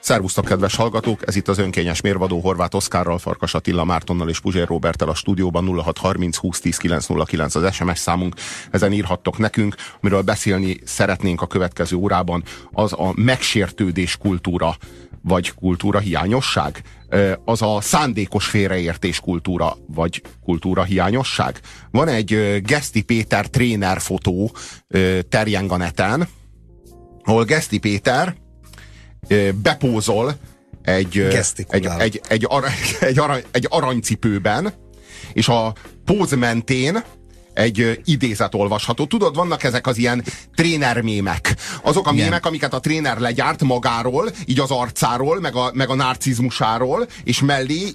Szervusztok, kedves hallgatók! Ez itt az önkényes mérvadó Horváth Oszkárral, Farkas Attila Mártonnal és Puzsér Robertel a stúdióban 0630 2010 909 az SMS számunk. Ezen írhattok nekünk, amiről beszélni szeretnénk a következő órában, az a megsértődés kultúra, vagy kultúra hiányosság? Az a szándékos félreértés kultúra, vagy kultúra hiányosság? Van egy Geszti Péter tréner fotó terjeng a neten, ahol Geszti Péter bepózol egy, egy, egy, egy, arany, egy, arany, egy aranycipőben, és a póz mentén egy idézet olvasható. Tudod, vannak ezek az ilyen trénermémek. Azok a Igen. mémek, amiket a tréner legyárt magáról, így az arcáról, meg a, meg a narcizmusáról, és mellé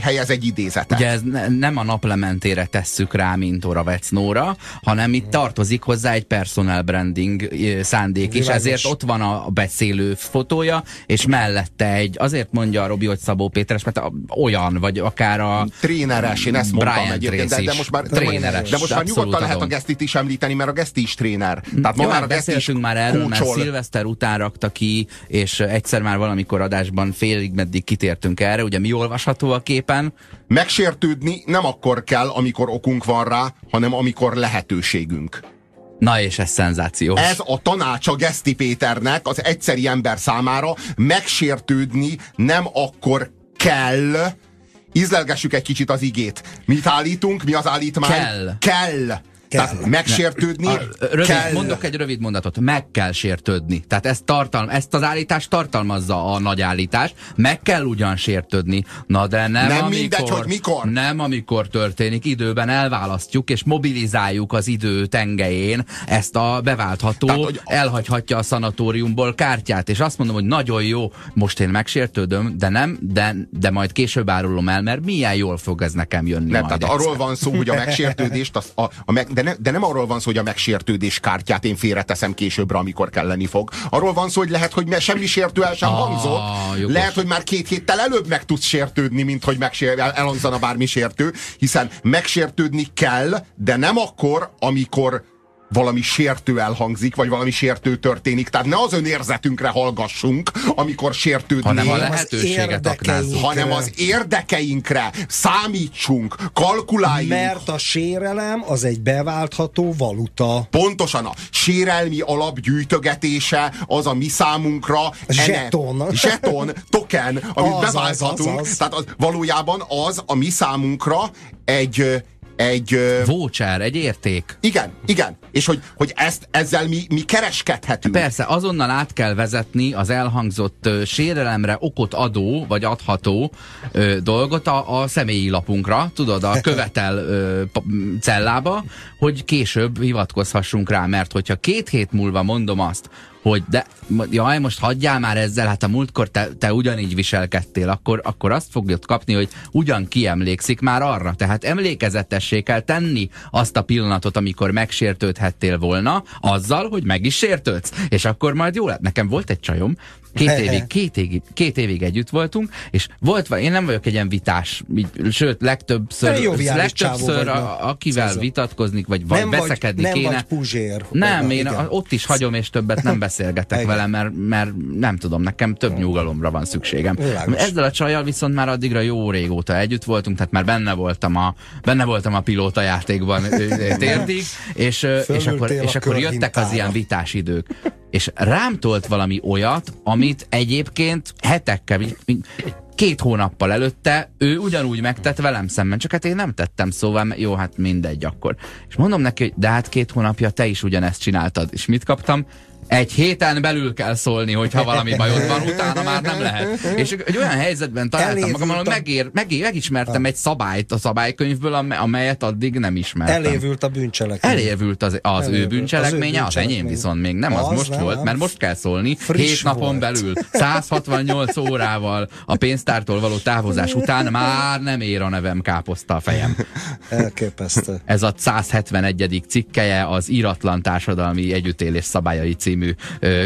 helyez egy idézetet. Ugye ez ne, nem a naplementére tesszük rá, mint Oravec Nóra, hanem itt tartozik hozzá egy personal branding szándék is, ezért ott van a beszélő fotója, és mellette egy, azért mondja a Robi, hogy Szabó Péteres, mert olyan, vagy akár a tréneres, én ezt mondtam egyébként, de, de most már, tréneres, de most már nyugodtan lehet a Gesztit is említeni, mert a Geszti is tréner. Tehát Jó, már a beszéltünk már erről, kúcsol. mert szilveszter után rakta ki, és egyszer már valamikor adásban félig meddig kitértünk erre, ugye mi olvasható a képen? Megsértődni nem akkor kell, amikor okunk van rá, hanem amikor lehetőségünk. Na és ez szenzációs. Ez a tanács a Geszti Péternek az egyszeri ember számára megsértődni nem akkor kell, ízlelgessük egy kicsit az igét. Mit állítunk? Mi az állítmány? Kell. Kell. Tehát megsértődni a, rövid, kell. Mondok egy rövid mondatot. Meg kell sértődni. Tehát ezt, tartalm, ezt az állítást tartalmazza a nagy állítás. Meg kell ugyan sértődni. Na de nem, nem amikor, mindegy, hogy mikor. Nem amikor történik. Időben elválasztjuk és mobilizáljuk az idő tengelyén ezt a beváltható, Tehát, hogy elhagyhatja a szanatóriumból kártyát. És azt mondom, hogy nagyon jó, most én megsértődöm, de nem, de, de majd később árulom el, mert milyen jól fog ez nekem jönni nem, tehát egyszer. arról van szó, hogy a megsértődést, az, a, a meg, de, ne, de nem arról van szó, hogy a megsértődés kártyát én félreteszem későbbre, amikor kelleni fog. Arról van szó, hogy lehet, hogy semmi sértő el sem ah, hangzott. Lehet, hogy már két héttel előbb meg tudsz sértődni, mint hogy megsér, el, elhangzana bármi sértő, hiszen megsértődni kell, de nem akkor, amikor valami sértő elhangzik, vagy valami sértő történik. Tehát ne az önérzetünkre hallgassunk, amikor sértődni. Hanem a lehetőséget Hanem az érdekeinkre számítsunk, kalkuláljunk. Mert a sérelem az egy beváltható valuta. Pontosan a sérelmi alapgyűjtögetése az a mi számunkra zseton. Ene, zseton, token, amit az, beválthatunk. Az, az. Tehát az, valójában az a mi számunkra egy egy... Voucher, egy érték. Igen, igen. És hogy, hogy ezt, ezzel mi, mi kereskedhetünk. Persze, azonnal át kell vezetni az elhangzott ö, sérelemre okot adó, vagy adható ö, dolgot a, a személyi lapunkra, tudod, a követel ö, cellába, hogy később hivatkozhassunk rá, mert hogyha két hét múlva mondom azt, hogy de, jaj, most hagyjál már ezzel, hát a múltkor te, te ugyanígy viselkedtél, akkor, akkor azt fogod kapni, hogy ugyan kiemlékszik már arra. Tehát emlékezetessé kell tenni azt a pillanatot, amikor megsértődhettél volna, azzal, hogy meg is sértődsz. És akkor majd jó lett. Nekem volt egy csajom, Két évig, két, évig, két évig együtt voltunk, és volt, én nem vagyok egy ilyen vitás, sőt, legtöbbször, legtöbbször a, akivel Szezon. vitatkozni, vagy, vagy nem veszekedni vagy, kéne. Nem vagy puzsér. Nem, én igen. ott is hagyom, és többet nem beszélgetek vele, mert, mert nem tudom, nekem több nyugalomra van szükségem. Világos. Ezzel a csajjal viszont már addigra jó régóta együtt voltunk, tehát már benne voltam a, benne voltam a pilóta játékban térdig, és, és akkor, és akkor jöttek az ilyen vitás idők és rám tolt valami olyat, amit egyébként hetekkel, két hónappal előtte ő ugyanúgy megtett velem szemben, csak hát én nem tettem, szóval jó, hát mindegy akkor. És mondom neki, hogy de hát két hónapja te is ugyanezt csináltad. És mit kaptam? Egy héten belül kell szólni, hogyha valami bajod van, utána már nem lehet. És egy olyan helyzetben találtam magam, hogy megér, megér, megismertem egy szabályt a szabálykönyvből, amelyet addig nem ismertem. Elévült a bűncselekmény. Elévült az, az Elévült. ő bűncselekménye, az, az enyém viszont még nem, az, az most nem, volt, mert most kell szólni, hét napon volt. belül, 168 órával a pénztártól való távozás után már nem ér a nevem káposzta a fejem. Elképesztő. Ez a 171. cikkeje az íratlan társadalmi együttélés szabályai cím című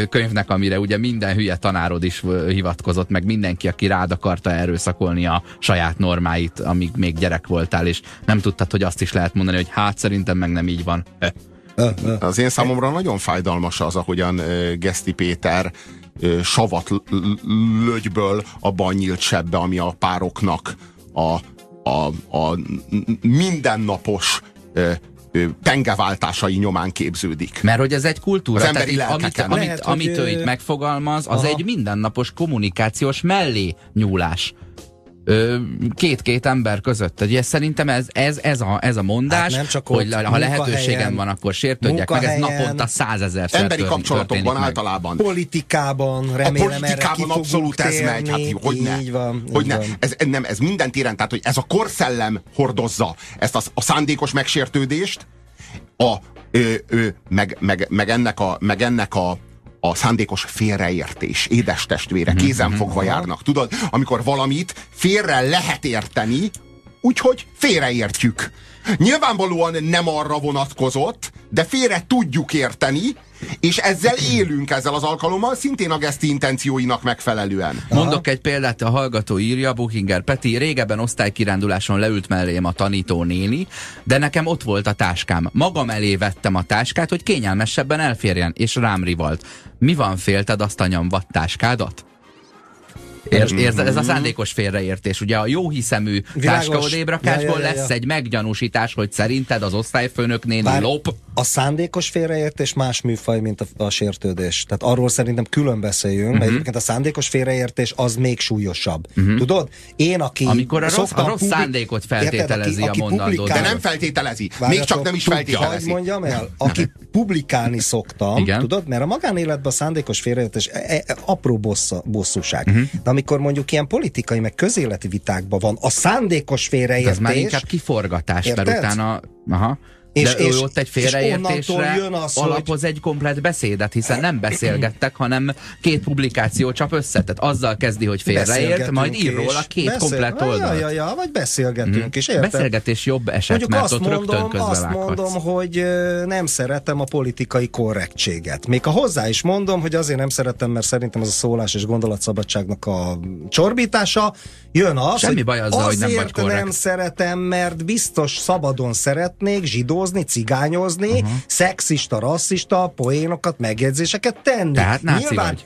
könyvnek, amire ugye minden hülye tanárod is hivatkozott, meg mindenki, aki rád akarta erőszakolni a saját normáit, amíg még gyerek voltál, és nem tudtad, hogy azt is lehet mondani, hogy hát szerintem meg nem így van. Az én számomra nagyon fájdalmas az, ahogyan Geszti Péter savat lögyből abba a nyílt sebbe, ami a pároknak a, a, a mindennapos pengeváltásai nyomán képződik. Mert hogy ez egy kultúra, az tehát amit, amit, Lehet, amit ő itt megfogalmaz, az Aha. egy mindennapos kommunikációs mellé nyúlás két-két ember között. Ugye szerintem ez, ez, ez, a, ez a mondás, hát nem csak hogy ha lehetőségem van, akkor sértődjek meg, ez naponta százezer Emberi kapcsolatokban általában. Politikában, remélem A politikában abszolút ez megy, hát hogy ne. Így van, hogy ne. Ez, nem, ez minden téren, tehát hogy ez a korszellem hordozza ezt a, a szándékos megsértődést, a, ö, ö, meg, meg, meg, ennek a, meg ennek a a szándékos félreértés, édes testvére, mhm, kézenfogva mhm. járnak. Tudod, amikor valamit félre lehet érteni, úgyhogy félreértjük. Nyilvánvalóan nem arra vonatkozott, de félre tudjuk érteni, és ezzel élünk ezzel az alkalommal, szintén a geszti intencióinak megfelelően. Mondok egy példát, a hallgató írja, Buchinger Peti, régebben osztálykiránduláson leült mellém a tanító néni, de nekem ott volt a táskám. Magam elé vettem a táskát, hogy kényelmesebben elférjen, és rám rivalt. Mi van, félted azt a nyomvat táskádat? Ér, érzed, ez a szándékos félreértés. Ugye a jó hiszemű táskaodébrakásból ja, ja, ja, ja. lesz egy meggyanúsítás, hogy szerinted az osztályfőnök néni Bár lop. A szándékos félreértés más műfaj, mint a, a sértődés. Tehát arról szerintem külön beszéljünk, uh-huh. mert mhm. egyébként a szándékos félreértés az még súlyosabb. Uh-huh. Tudod? Én, aki Amikor a rossz, a rossz szándékot feltételezi érted, aki, aki a mondandót. De nem feltételezi. Várjatok, még csak nem is feltételezi. Hogy mondjam el, aki publikálni szoktam, Igen? tudod? Mert a magánéletben a szándékos félreértés e, e, apró bossza, bosszúság. Uh-huh. De amikor mondjuk ilyen politikai, meg közéleti vitákban van a szándékos félreértés... Ez már inkább kiforgatás, érted? mert utána... Aha. És, De és, ott egy félreértésre jön az, alapoz hogy... egy komplet beszédet, hiszen nem beszélgettek, hanem két publikáció csap össze. Tehát azzal kezdi, hogy félreért, majd ír róla két beszél... komplet oldalt. Ja, ja, ja, vagy beszélgetünk mm. is, érted? Beszélgetés jobb eset, Mondjuk mert azt ott mondom, rögtön közbevághatsz. Azt mondom, hogy nem szeretem a politikai korrektséget. Még a hozzá is mondom, hogy azért nem szeretem, mert szerintem az a szólás és gondolatszabadságnak a csorbítása. Jön az, Semmi baj azzal, hogy nem vagy korrekt. nem szeretem, mert biztos szabadon szeretnék zsidó zsidózni, cigányozni, uh-huh. szexista, rasszista, poénokat, megjegyzéseket tenni. Tehát náci Nyilván, vagy.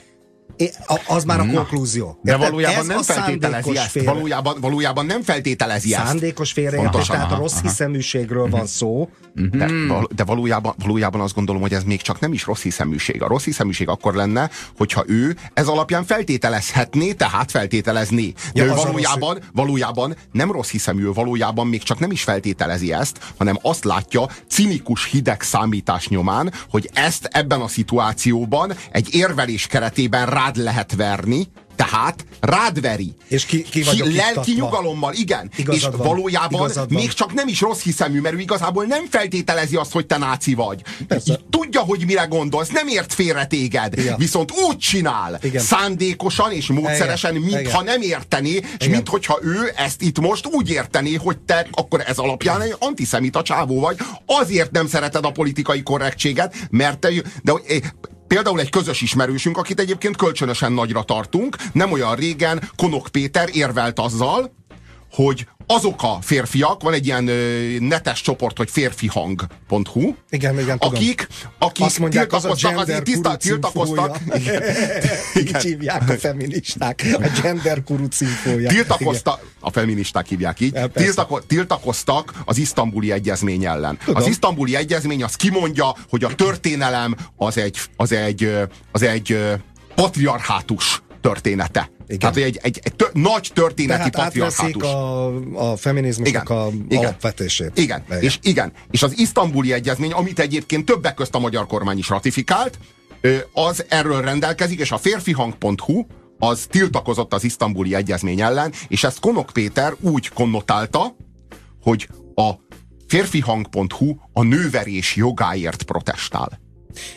Az már a Na. konklúzió. De valójában Ez nem feltételezi ezt. Félre... Valójában, valójában nem feltételezi ezt. Szándékos félreértés, tehát a rossz aha. hiszeműségről van szó. De, de valójában, valójában azt gondolom, hogy ez még csak nem is rossz hiszeműség. A rossz hiszeműség akkor lenne, hogyha ő ez alapján feltételezhetné, tehát feltételezné. De ja, ő valójában, valójában nem rossz hiszemű, valójában még csak nem is feltételezi ezt, hanem azt látja cinikus hideg számítás nyomán, hogy ezt ebben a szituációban egy érvelés keretében rád lehet verni, tehát rád veri. És ki, ki vagyok ki, Lelki nyugalommal, igen. Igazad és van, valójában még csak nem is rossz hiszemű, mert ő igazából nem feltételezi azt, hogy te náci vagy. Tudja, hogy mire gondolsz, nem ért félre téged. Igen. Viszont úgy csinál, igen. szándékosan és módszeresen, mintha nem értené, és minthogyha ő ezt itt most úgy értené, hogy te akkor ez alapján egy antiszemita csávó vagy. Azért nem szereted a politikai korrektséget, mert te, de Például egy közös ismerősünk, akit egyébként kölcsönösen nagyra tartunk, nem olyan régen Konok Péter érvelt azzal, hogy azok a férfiak, van egy ilyen ö, netes csoport, hogy férfihang.hu, igen, igen, akik, akik Azt mondják, tiltakoztak, az, az tilta, tiltakoztak. Igen, igen. Így hívják a feministák, a gender kuru címfója. Tiltakoztak, a feministák hívják így, ja, tiltako, tiltakoztak az isztambuli egyezmény ellen. Tudom. Az isztambuli egyezmény az kimondja, hogy a történelem az egy, az egy, az egy patriarhátus története. Igen. Tehát egy, egy, egy tör, nagy történeti Tehát patriarhátus. a, a feminizmusnak a igen. alapvetését. Igen. igen. És, igen. És az isztambuli egyezmény, amit egyébként többek közt a magyar kormány is ratifikált, az erről rendelkezik, és a férfihang.hu az tiltakozott az isztambuli egyezmény ellen, és ezt Konok Péter úgy konnotálta, hogy a férfihang.hu a nőverés jogáért protestál.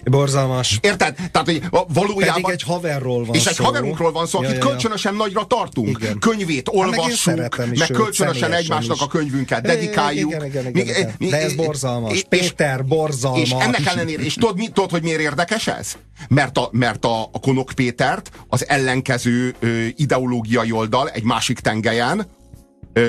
Borzalmas. Érted? Tehát, hogy valójában... Pedig egy haverról van És egy szó. haverunkról van szó, akit ja, ja, kölcsönösen nagyra tartunk. Igen. Könyvét olvassuk, hát meg kölcsönösen egymásnak is. a könyvünket dedikáljuk. Igen, igen, igen, igen, igen. De ez borzalmas. És, Péter, borzalmas. És ennek ellenére, és tudod, mi, tudod, hogy miért érdekes ez? Mert a, mert a, a Konok Pétert az ellenkező ö, ideológiai oldal egy másik tengelyen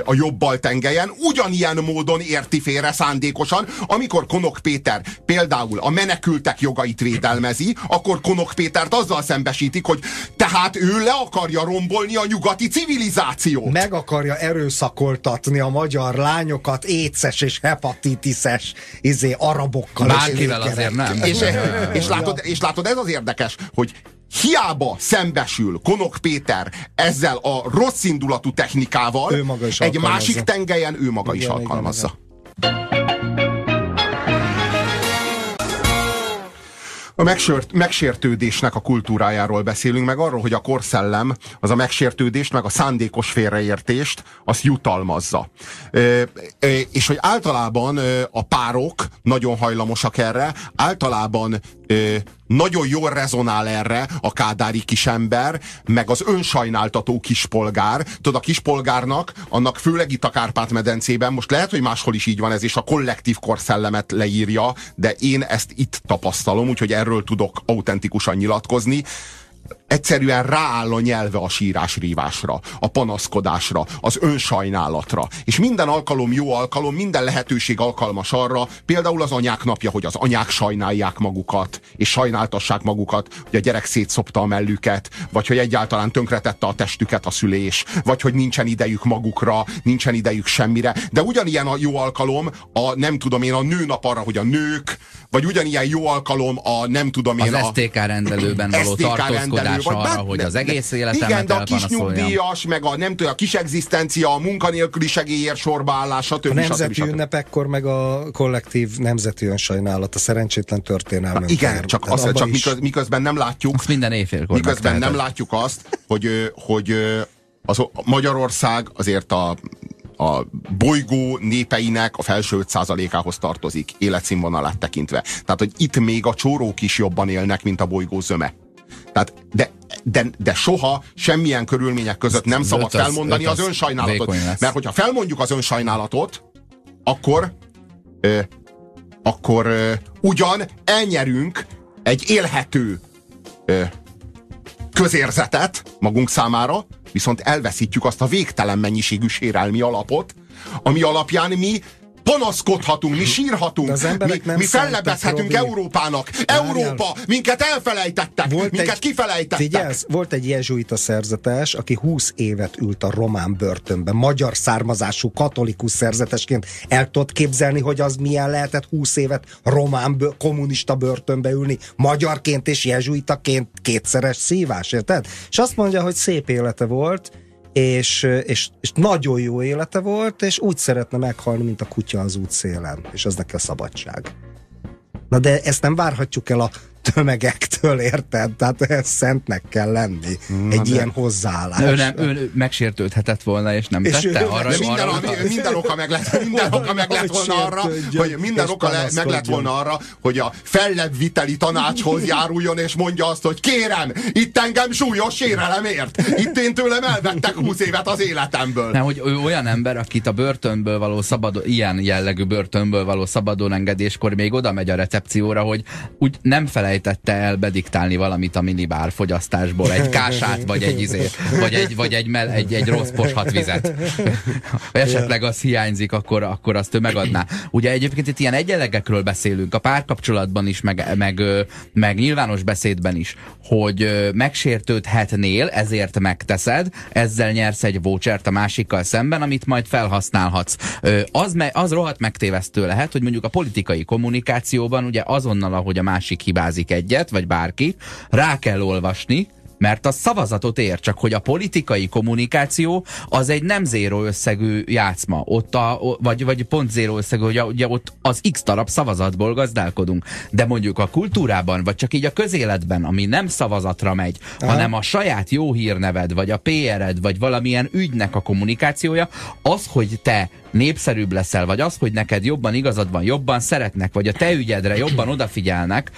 a jobbal tengelyen, ugyanilyen módon érti félre szándékosan, amikor Konok Péter például a menekültek jogait védelmezi, akkor Konok Pétert azzal szembesítik, hogy tehát ő le akarja rombolni a nyugati civilizációt. Meg akarja erőszakoltatni a magyar lányokat éces és hepatitises izé, arabokkal. Bárkivel azért nem. És, és, látod, és látod, ez az érdekes, hogy hiába szembesül Konok Péter ezzel a rossz indulatú technikával, ő maga is egy másik tengelyen ő maga igen, is alkalmazza. Igen, igen. A megsért, megsértődésnek a kultúrájáról beszélünk, meg arról, hogy a korszellem az a megsértődést, meg a szándékos félreértést, azt jutalmazza. E, és hogy általában a párok nagyon hajlamosak erre, általában nagyon jól rezonál erre a kádári kisember, meg az önsajnáltató kispolgár. Tudod, a kispolgárnak, annak főleg itt a Kárpát-medencében, most lehet, hogy máshol is így van ez, és a kollektív korszellemet leírja, de én ezt itt tapasztalom, úgyhogy erről tudok autentikusan nyilatkozni egyszerűen rááll a nyelve a sírás rívásra, a panaszkodásra, az önsajnálatra. És minden alkalom jó alkalom, minden lehetőség alkalmas arra, például az anyák napja, hogy az anyák sajnálják magukat, és sajnáltassák magukat, hogy a gyerek szétszopta a mellüket, vagy hogy egyáltalán tönkretette a testüket a szülés, vagy hogy nincsen idejük magukra, nincsen idejük semmire. De ugyanilyen a jó alkalom a nem tudom én a nőnap arra, hogy a nők, vagy ugyanilyen jó alkalom a nem tudom én az a... STK rendelőben való STK vagy arra, hogy az egész életemet Igen, de a kis nyugdíjas, meg a nem tudom, a kis egzisztencia, a munkanélküli segélyért sorbaállás, stb. A nemzeti stb. ünnepekkor meg a kollektív nemzeti önsajnálat, a szerencsétlen történelmi. Igen, csak, az, csak is... miközben nem látjuk. Azt minden éjfélkor Miközben nem látjuk azt, hogy, hogy az, Magyarország azért a a bolygó népeinek a felső 5%-ához tartozik életszínvonalát tekintve. Tehát, hogy itt még a csórók is jobban élnek, mint a bolygó zöme. Tehát, de, de, de soha semmilyen körülmények között nem szabad felmondani az, az önsajnálatot. Mert hogyha felmondjuk az önsajnálatot, akkor ö, akkor ö, ugyan elnyerünk egy élhető ö, közérzetet magunk számára, viszont elveszítjük azt a végtelen mennyiségű sérelmi alapot, ami alapján mi panaszkodhatunk, mi sírhatunk, mi, mi fellebezhetünk Európának. Európa, minket elfelejtettek, volt minket egy, kifelejtettek. Figyelsz, volt egy jezsuita szerzetes, aki 20 évet ült a román börtönben, magyar származású katolikus szerzetesként. El tudod képzelni, hogy az milyen lehetett 20 évet román bő, kommunista börtönbe ülni, magyarként és jezsuitaként kétszeres szívás, érted? És azt mondja, hogy szép élete volt, és, és, és nagyon jó élete volt, és úgy szeretne meghalni, mint a kutya az útszélen, és az neki a szabadság. Na de ezt nem várhatjuk el a tömegektől, érted? Tehát ez szentnek kell lenni. Na egy de... ilyen hozzáállás. Ő, nem, ő megsértődhetett volna, és nem és tette ő, arra. De minden, arra, ami, minden oka meg lett, minden oka meg lett volna arra, hogy minden oka le, meg lett volna arra, hogy a fellebbviteli tanácshoz járuljon, és mondja azt, hogy kérem, itt engem súlyos sérelem ért. Itt én tőlem elvettek 20 évet az életemből. Nem, hogy ő olyan ember, akit a börtönből való szabad, ilyen jellegű börtönből való szabadon engedéskor még oda megy a recepcióra, hogy úgy nem felel felejtette el bediktálni valamit a minibár fogyasztásból, egy kását, vagy egy izé, vagy egy, vagy egy, mell, egy, egy rossz poshat vizet. esetleg az hiányzik, akkor, akkor azt ő megadná. Ugye egyébként itt ilyen egyenlegekről beszélünk, a párkapcsolatban is, meg, meg, meg nyilvános beszédben is, hogy megsértődhetnél, ezért megteszed, ezzel nyersz egy vouchert a másikkal szemben, amit majd felhasználhatsz. Az, az rohadt megtévesztő lehet, hogy mondjuk a politikai kommunikációban ugye azonnal, ahogy a másik hibázik, szavazik egyet, vagy bárki, rá kell olvasni, mert a szavazatot ér, csak hogy a politikai kommunikáció az egy nem zéró összegű játszma, ott a, vagy, vagy pont zéró összegű, hogy ugye ott az x darab szavazatból gazdálkodunk. De mondjuk a kultúrában, vagy csak így a közéletben, ami nem szavazatra megy, Aha. hanem a saját jó hírneved, vagy a PR-ed, vagy valamilyen ügynek a kommunikációja, az, hogy te népszerűbb leszel, vagy az, hogy neked jobban igazad van, jobban szeretnek, vagy a te ügyedre jobban odafigyelnek,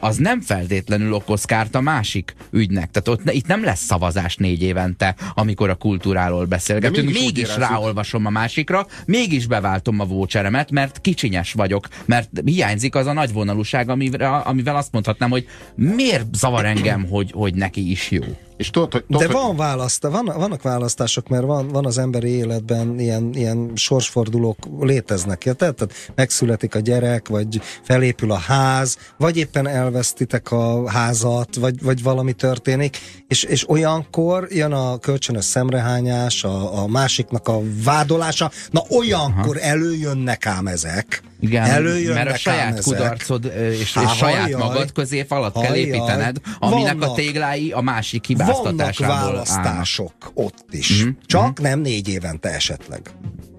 az nem feltétlenül okoz kárt a másik ügynek. Tehát ott itt nem lesz szavazás négy évente, amikor a kultúráról beszélgetünk. Mégis, mégis ráolvasom a másikra, mégis beváltom a vócseremet, mert kicsinyes vagyok, mert hiányzik az a nagyvonalúság, amivel, amivel azt mondhatnám, hogy miért zavar engem, hogy, hogy neki is jó. És tudod, hogy, tudod, De van választ, van, vannak választások, mert van, van az emberi életben ilyen, ilyen sorsfordulók léteznek. Ja? Tehát, tehát megszületik a gyerek, vagy felépül a ház, vagy éppen elvesztitek a házat, vagy, vagy valami történik, és, és olyankor jön a kölcsönös szemrehányás, a, a másiknak a vádolása, na olyankor Aha. előjönnek ám ezek. Igen, előjönnek mert a saját ezek. kudarcod és, Há, és saját hajjaj, magad közé falat hajjaj, kell építened, aminek vannak, a téglái a másik hibáztatásából Vannak választások állnak. ott is. Mm-hmm. Csak mm-hmm. nem négy évente esetleg.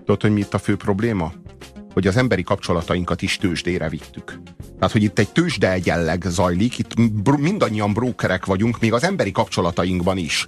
Tudod, hogy mi itt a fő probléma? Hogy az emberi kapcsolatainkat is tőzsdére vittük. Tehát, hogy itt egy tőzsde egyenleg zajlik, itt mindannyian brókerek vagyunk, még az emberi kapcsolatainkban is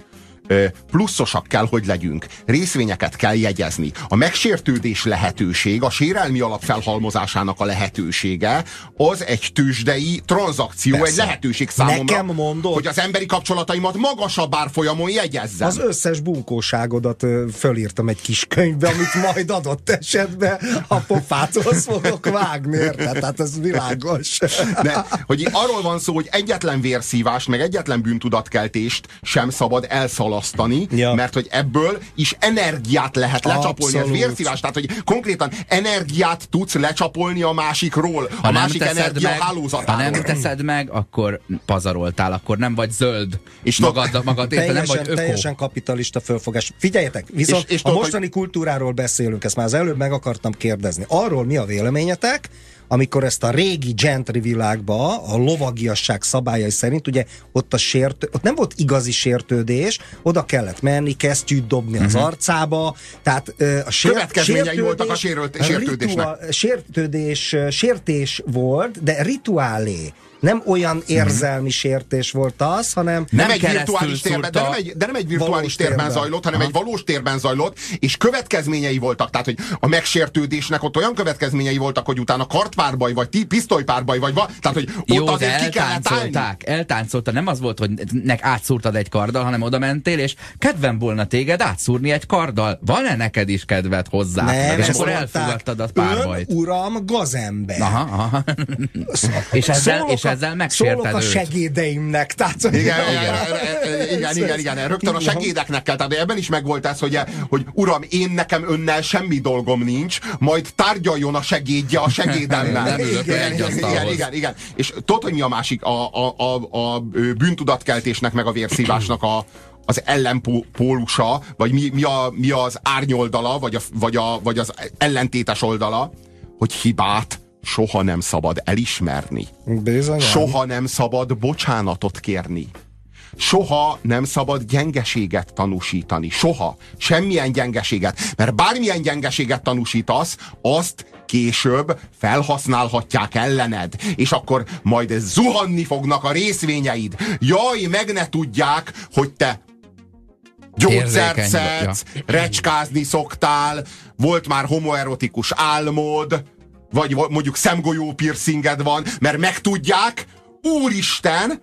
pluszosak kell, hogy legyünk. Részvényeket kell jegyezni. A megsértődés lehetőség, a sérelmi alap felhalmozásának a lehetősége, az egy tőzsdei tranzakció, Persze. egy lehetőség számomra, Nekem mondod, hogy az emberi kapcsolataimat magasabb árfolyamon jegyezzem. Az összes bunkóságodat fölírtam egy kis könyvbe, amit majd adott esetben a pofáthoz fogok vágni, érted? Tehát ez világos. De, hogy arról van szó, hogy egyetlen vérszívást, meg egyetlen bűntudatkeltést sem szabad elszaladni választani, ja. mert hogy ebből is energiát lehet lecsapolni. Abszolút. Ez vérszívás, tehát hogy konkrétan energiát tudsz lecsapolni a másikról, ha a másik energia meg, hálózatáról. Ha nem teszed meg, akkor pazaroltál, akkor nem vagy zöld. És magad, magad teljesen, nem vagy öko. Teljesen kapitalista fölfogás. Figyeljetek, viszont és, és a mostani hogy... kultúráról beszélünk, ezt már az előbb meg akartam kérdezni. Arról mi a véleményetek, amikor ezt a régi gentry világba, a lovagiasság szabályai szerint, ugye ott a sért, ott nem volt igazi sértődés, oda kellett menni, kesztyűt dobni uh-huh. az mhm. arcába, tehát a sér, Következményei voltak a sérült, sértődésnek. Rituál, sértődés, sértés volt, de rituálé nem olyan érzelmi sértés volt az, hanem... Nem, nem egy virtuális térben, de nem egy, de nem egy virtuális térben, térben zajlott, hanem Aha. egy valós térben zajlott, és következményei voltak. Tehát, hogy a megsértődésnek ott olyan következményei voltak, hogy utána kartpárbaj, vagy ti, pisztolypárbaj, vagy va, tehát, hogy ott Jó, azért ki kellett állni. Eltáncolta, nem az volt, hogy nek átszúrtad egy karddal, hanem oda mentél, és kedvem volna téged átszúrni egy karddal. Van-e neked is kedved hozzá? Nem, és akkor elfogadtad a párbajt. Ön, uram, gazember. Aha, aha. és ezzel, és ezzel megsérted Szólok a segédeimnek. Tehát, igen, igen, igen, igen, igen, igen, rögtön a segédeknek kell. Tehát ebben is megvolt ez, hogy, hogy uram, én nekem önnel semmi dolgom nincs, majd tárgyaljon a segédje a segédemmel. igen, igen, igen, igen. És tudod, hogy mi a másik? A, a, a, a bűntudatkeltésnek, meg a vérszívásnak a, az ellenpólusa, vagy mi, mi, a, mi az árnyoldala, vagy, a, vagy, a, vagy az ellentétes oldala, hogy hibát soha nem szabad elismerni. Bizony. Soha nem szabad bocsánatot kérni. Soha nem szabad gyengeséget tanúsítani. Soha. Semmilyen gyengeséget. Mert bármilyen gyengeséget tanúsítasz, azt később felhasználhatják ellened, és akkor majd zuhanni fognak a részvényeid. Jaj, meg ne tudják, hogy te gyógyszert szedsz, ja. recskázni szoktál, volt már homoerotikus álmod, vagy mondjuk szemgolyó piercinged van, mert megtudják, úristen,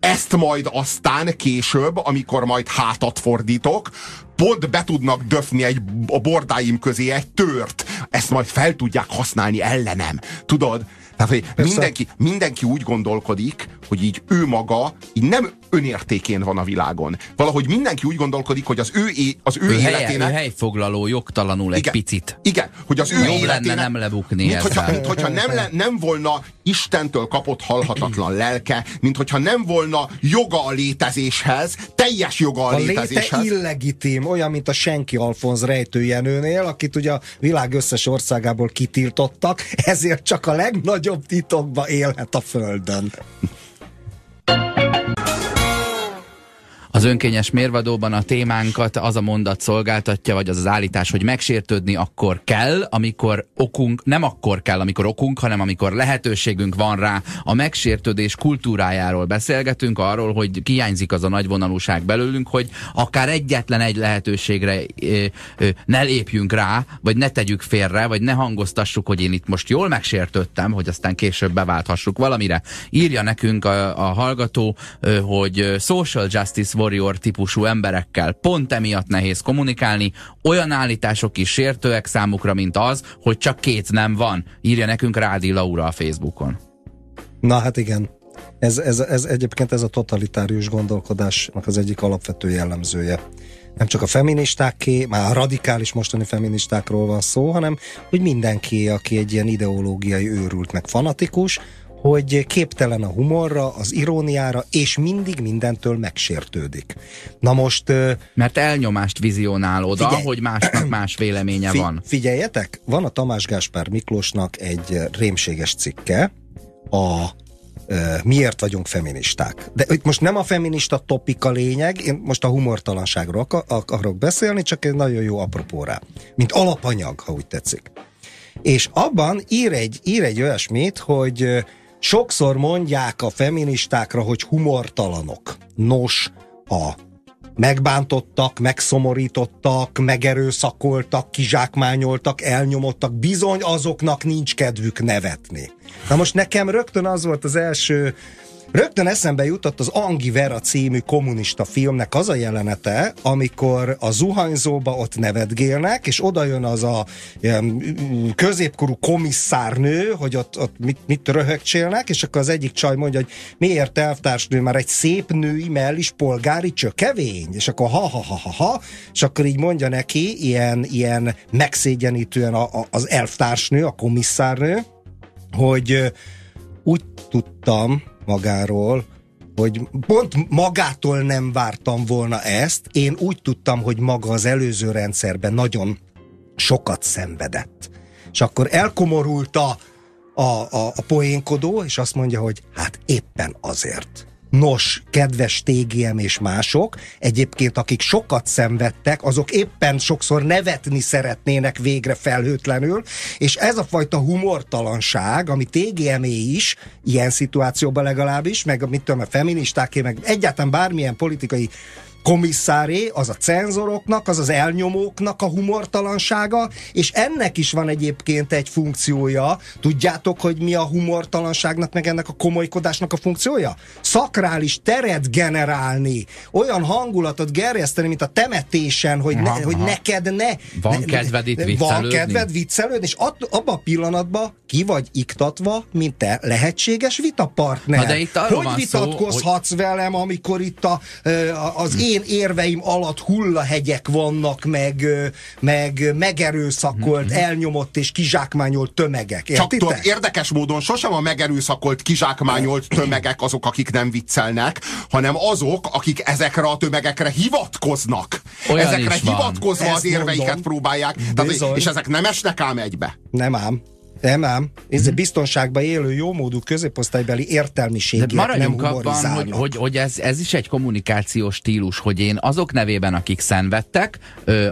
ezt majd aztán később, amikor majd hátat fordítok, pont be tudnak döfni egy, a bordáim közé egy tört. Ezt majd fel tudják használni ellenem. Tudod? Tehát, hogy mindenki, mindenki úgy gondolkodik, hogy így ő maga így nem önértékén van a világon. Valahogy mindenki úgy gondolkodik, hogy az ő, é, az ő, ő életének... Helye, ő helyfoglaló jogtalanul egy igen, picit. Igen, hogy az ő Jobb életének... lenne nem lebukni mint hogyha, mint hogyha nem, le, nem volna Istentől kapott halhatatlan lelke, mint hogyha nem volna joga a létezéshez, teljes joga a, a létezéshez. léte illegitim, olyan, mint a senki Alfonz rejtőjenőnél, akit ugye a világ összes országából kitiltottak, ezért csak a legnagyobb titokba élhet a földön. Az önkényes mérvadóban a témánkat az a mondat szolgáltatja, vagy az az állítás, hogy megsértődni akkor kell, amikor okunk, nem akkor kell, amikor okunk, hanem amikor lehetőségünk van rá. A megsértődés kultúrájáról beszélgetünk, arról, hogy kiányzik az a nagy vonalúság belőlünk, hogy akár egyetlen egy lehetőségre ö, ö, ne lépjünk rá, vagy ne tegyük félre, vagy ne hangoztassuk, hogy én itt most jól megsértődtem, hogy aztán később beválthassuk valamire. Írja nekünk a, a hallgató, ö, hogy social justice warrior típusú emberekkel pont emiatt nehéz kommunikálni, olyan állítások is sértőek számukra, mint az, hogy csak két nem van. Írja nekünk Rádi Laura a Facebookon. Na hát igen. Ez, ez, ez egyébként ez a totalitárius gondolkodásnak az egyik alapvető jellemzője. Nem csak a feministáké, már a radikális mostani feministákról van szó, hanem hogy mindenki, aki egy ilyen ideológiai őrült meg fanatikus, hogy képtelen a humorra, az iróniára, és mindig mindentől megsértődik. Na most... Mert elnyomást vizionál oda, figyelj, hogy másnak más véleménye fi, van. Figyeljetek, van a Tamás Gáspár Miklósnak egy rémséges cikke, a miért vagyunk feministák. De itt most nem a feminista topik a lényeg, én most a humortalanságról akarok beszélni, csak egy nagyon jó apropó rá. Mint alapanyag, ha úgy tetszik. És abban ír egy, ír egy olyasmit, hogy sokszor mondják a feministákra, hogy humortalanok. Nos, a megbántottak, megszomorítottak, megerőszakoltak, kizsákmányoltak, elnyomottak, bizony azoknak nincs kedvük nevetni. Na most nekem rögtön az volt az első Rögtön eszembe jutott az Angi Vera című kommunista filmnek az a jelenete, amikor a zuhanyzóba ott nevetgélnek, és oda jön az a középkorú komisszárnő, hogy ott, ott mit, mit röhögcsélnek, és akkor az egyik csaj mondja, hogy miért elvtársnő már egy szép női mellis polgári csökevény, és akkor ha ha ha ha ha, és akkor így mondja neki ilyen, ilyen megszégyenítően a, a, az elvtársnő, a komisszárnő, hogy úgy tudtam, magáról, hogy pont magától nem vártam volna ezt, én úgy tudtam, hogy maga az előző rendszerben nagyon sokat szenvedett. És akkor elkomorult a, a, a, a poénkodó, és azt mondja, hogy hát éppen azért. Nos, kedves TGM és mások, egyébként akik sokat szenvedtek, azok éppen sokszor nevetni szeretnének végre felhőtlenül, és ez a fajta humortalanság, ami TGM is, ilyen szituációban legalábbis, meg mit tudom, a feministáké, meg egyáltalán bármilyen politikai komisszáré, az a cenzoroknak, az az elnyomóknak a humortalansága, és ennek is van egyébként egy funkciója. Tudjátok, hogy mi a humortalanságnak, meg ennek a komolykodásnak a funkciója? Szakrális teret generálni, olyan hangulatot gerjeszteni, mint a temetésen, hogy, ne, hogy neked ne... Van ne, kedved itt viccelődni? Van kedved viccelődni, és abban a pillanatban ki vagy iktatva, mint te lehetséges vitapartner. Na de itt hogy vitatkozhatsz szó, hogy... velem, amikor itt a, az hm. én én érveim alatt hullahegyek vannak, meg, meg megerőszakolt, mm-hmm. elnyomott és kizsákmányolt tömegek. Értitek? Csak tudod, érdekes módon sosem a megerőszakolt, kizsákmányolt tömegek azok, akik nem viccelnek, hanem azok, akik ezekre a tömegekre hivatkoznak. Olyan ezekre hivatkozva az érveiket mondom. próbálják. Tehát, és ezek nem esnek ám egybe. Nem ám. Nem ám. Ez hmm. biztonságban élő, jómódú középosztálybeli értelmiségiek nem abban, hogy, hogy, hogy ez, ez is egy kommunikációs stílus, hogy én azok nevében, akik szenvedtek,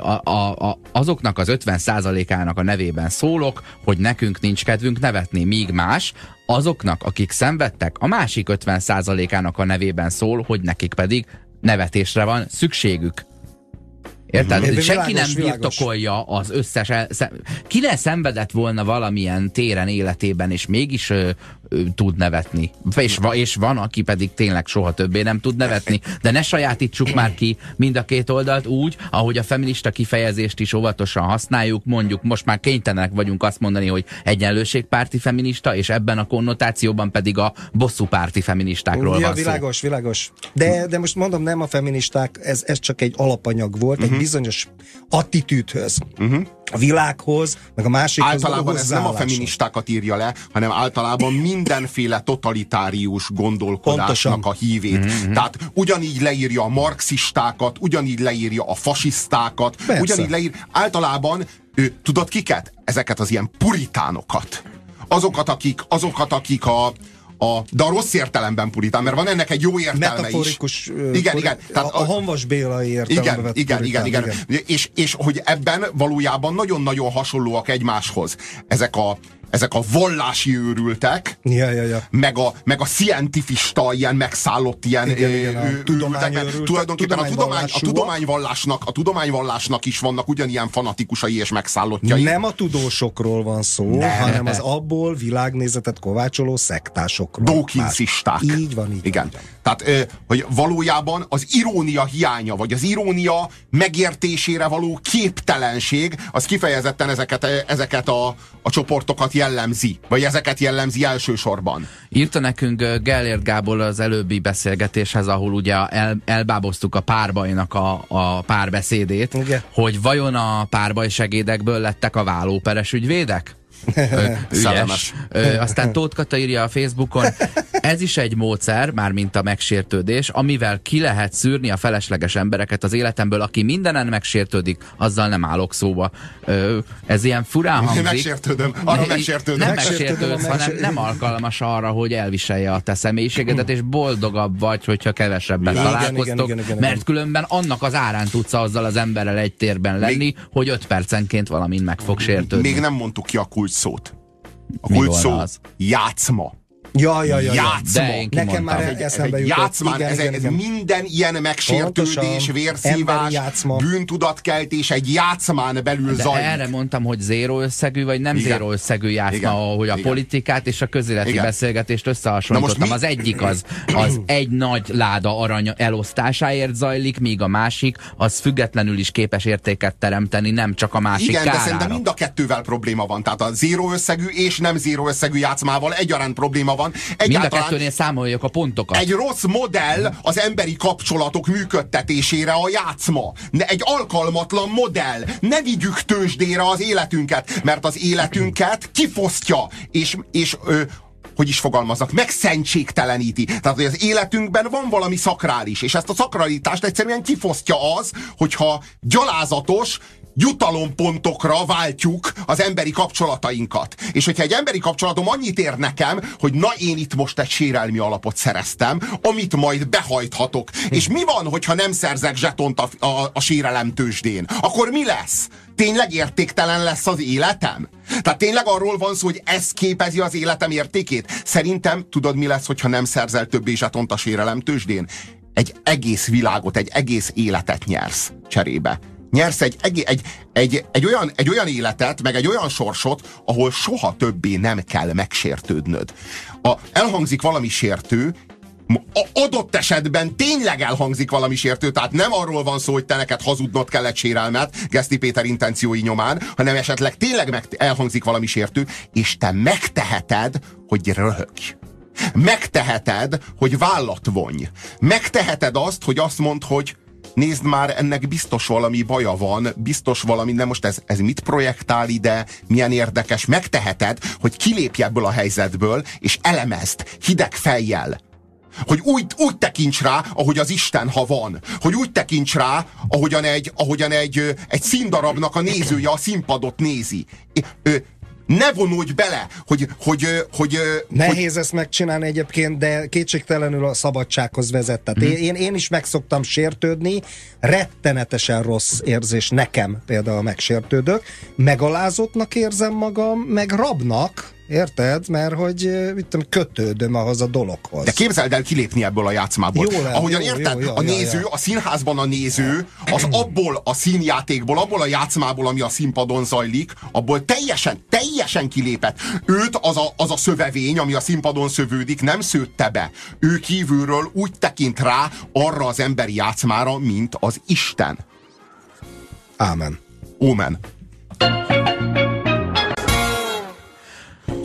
a, a, a, azoknak az 50%-ának a nevében szólok, hogy nekünk nincs kedvünk nevetni, míg más, azoknak, akik szenvedtek, a másik 50%-ának a nevében szól, hogy nekik pedig nevetésre van szükségük. Érted? Mm-hmm. Senki világos, nem birtokolja az összes... El, ki ne szenvedett volna valamilyen téren életében, és mégis ö, ö, tud nevetni. És, és van, aki pedig tényleg soha többé nem tud nevetni. De ne sajátítsuk már ki mind a két oldalt úgy, ahogy a feminista kifejezést is óvatosan használjuk, mondjuk most már kénytelenek vagyunk azt mondani, hogy egyenlőségpárti feminista, és ebben a konnotációban pedig a bosszúpárti feministákról ja, van világos, szó. világos. De, de most mondom, nem a feministák, ez, ez csak egy alapanyag volt, uh-huh. egy bizonyos attitűdhöz. Uh-huh a világhoz, meg a másikhoz Általában ez nem a feministákat írja le, hanem általában mindenféle totalitárius gondolkodásnak Pontosan. a hívét. Mm-hmm. Tehát ugyanígy leírja a marxistákat, ugyanígy leírja a fasisztákat, Persze. ugyanígy leír. Általában ő, tudod kiket? Ezeket az ilyen puritánokat. Azokat, akik, azokat, akik a, a, de a rossz értelemben puritán, mert van ennek egy jó értelme Metaforikus, is. Igen, igen. Tehát a, a Hanvas Béla értelme. Igen, igen, igen, igen, igen. És, és hogy ebben valójában nagyon-nagyon hasonlóak egymáshoz. Ezek a, ezek a vallási őrültek, ja, ja, ja. Meg, a, meg a scientifista, ilyen megszállott ilyen igen, ö, igen, a őrültek. Tulajdonképpen a, tudomány, a, tudományvallásnak, a tudományvallásnak is vannak ugyanilyen fanatikusai és megszállottjai. Nem a tudósokról van szó, ne. hanem az abból világnézetet kovácsoló szektásokról. Dawkinsisták. Így van, így Igen. Van. Tehát, hogy valójában az irónia hiánya, vagy az irónia megértésére való képtelenség, az kifejezetten ezeket, ezeket a, a csoportokat jellemzi, vagy ezeket jellemzi elsősorban. Írta nekünk Gellért Gábor az előbbi beszélgetéshez, ahol ugye el, elbáboztuk a párbajnak a, a párbeszédét, Igen. hogy vajon a párbaj segédekből lettek a vállóperes ügyvédek? Ügyes. Ö, aztán Tóth Kata írja a Facebookon, ez is egy módszer, már mint a megsértődés, amivel ki lehet szűrni a felesleges embereket az életemből, aki mindenen megsértődik, azzal nem állok szóba. Ö, ez ilyen furán hangzik. Megsértődöm, arra megsértődöm. Nem megsértődöm, hanem nem alkalmas arra, hogy elviselje a te személyiségedet, és boldogabb vagy, hogyha kevesebben igen, találkoztok, igen, igen, igen, igen, mert különben annak az árán tudsz azzal az emberrel egy térben lenni, Még... hogy öt percenként valamin meg fog sértődni. Még nem mondtuk ki a kulcs szót. A kulcs szó játszma. Ja, ja, ja. Játszma. De Nekem már egy, eszembe jutott. Játszmán, igen, ez, igen, ez igen. minden ilyen megsértődés, Pontosan. vérszívás, bűntudatkeltés egy játszmán belül De zajlik. erre mondtam, hogy zéró összegű, vagy nem igen. zéró összegű játszma, igen. ahogy a igen. politikát és a közéleti igen. beszélgetést összehasonlítottam. Az egyik az, az egy nagy láda arany elosztásáért zajlik, míg a másik az függetlenül is képes értéket teremteni, nem csak a másik Igen, kárára. de szerintem mind a kettővel probléma van. Tehát a zéró összegű és nem zéró összegű játszmával egyaránt probléma van van. Mind a kettőnél számoljuk a pontokat. Egy rossz modell az emberi kapcsolatok működtetésére a játszma. Egy alkalmatlan modell. Ne vigyük tőzsdére az életünket, mert az életünket kifosztja, és, és ö, hogy is fogalmaznak, megszentségteleníti. Tehát, hogy az életünkben van valami szakrális, és ezt a szakralitást egyszerűen kifosztja az, hogyha gyalázatos, jutalompontokra váltjuk az emberi kapcsolatainkat. És hogyha egy emberi kapcsolatom annyit ér nekem, hogy na én itt most egy sérelmi alapot szereztem, amit majd behajthatok. És mi van, hogyha nem szerzek zsetont a, a, a sérelem tőzsdén? Akkor mi lesz? Tényleg értéktelen lesz az életem? Tehát tényleg arról van szó, hogy ez képezi az életem értékét? Szerintem tudod mi lesz, hogyha nem szerzel többé zsetont a sérelem tőzsdén? Egy egész világot, egy egész életet nyersz cserébe nyersz egy, egy, egy, egy, egy, olyan, egy olyan életet, meg egy olyan sorsot, ahol soha többé nem kell megsértődnöd. A, elhangzik valami sértő, adott esetben tényleg elhangzik valami sértő, tehát nem arról van szó, hogy te neked hazudnod kell egy sérelmet, Geszti Péter intenciói nyomán, hanem esetleg tényleg meg elhangzik valami sértő, és te megteheted, hogy röhögj. Megteheted, hogy vállat vonj. Megteheted azt, hogy azt mondd, hogy nézd már, ennek biztos valami baja van, biztos valami, de most ez, ez mit projektál ide, milyen érdekes, megteheted, hogy kilépj ebből a helyzetből, és elemezd hideg fejjel. Hogy úgy, úgy tekints rá, ahogy az Isten, ha van. Hogy úgy tekints rá, ahogyan egy, ahogyan egy, egy színdarabnak a nézője a színpadot nézi ne vonulj bele, hogy... hogy, hogy Nehéz hogy... ezt megcsinálni egyébként, de kétségtelenül a szabadsághoz vezet. Tehát mm. én, én is meg szoktam sértődni, rettenetesen rossz érzés nekem például megsértődök, megalázottnak érzem magam, meg rabnak, Érted? Mert hogy mit tudom, kötődöm ahhoz a dologhoz. De képzeld el kilépni ebből a játszmából. Jó, Ahogyan jó, érted? Jó, jó, a néző, jó, a színházban a néző, az abból a színjátékból, abból a játszmából, ami a színpadon zajlik, abból teljesen, teljesen kilépett. Őt az a, az a szövevény, ami a színpadon szövődik, nem szőtte be. Ő kívülről úgy tekint rá arra az emberi játszmára, mint az Isten. Ámen. Ómen.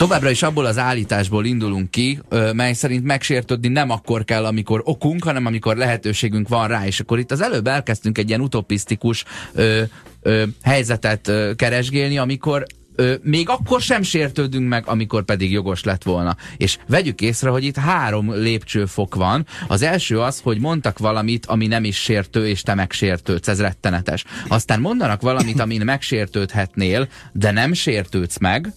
Továbbra is abból az állításból indulunk ki, mely szerint megsértődni nem akkor kell, amikor okunk, hanem amikor lehetőségünk van rá. És akkor itt az előbb elkezdtünk egy ilyen utopisztikus ö, ö, helyzetet ö, keresgélni, amikor ö, még akkor sem sértődünk meg, amikor pedig jogos lett volna. És vegyük észre, hogy itt három lépcsőfok van. Az első az, hogy mondtak valamit, ami nem is sértő, és te megsértődsz. Ez rettenetes. Aztán mondanak valamit, amin megsértődhetnél, de nem sértődsz meg,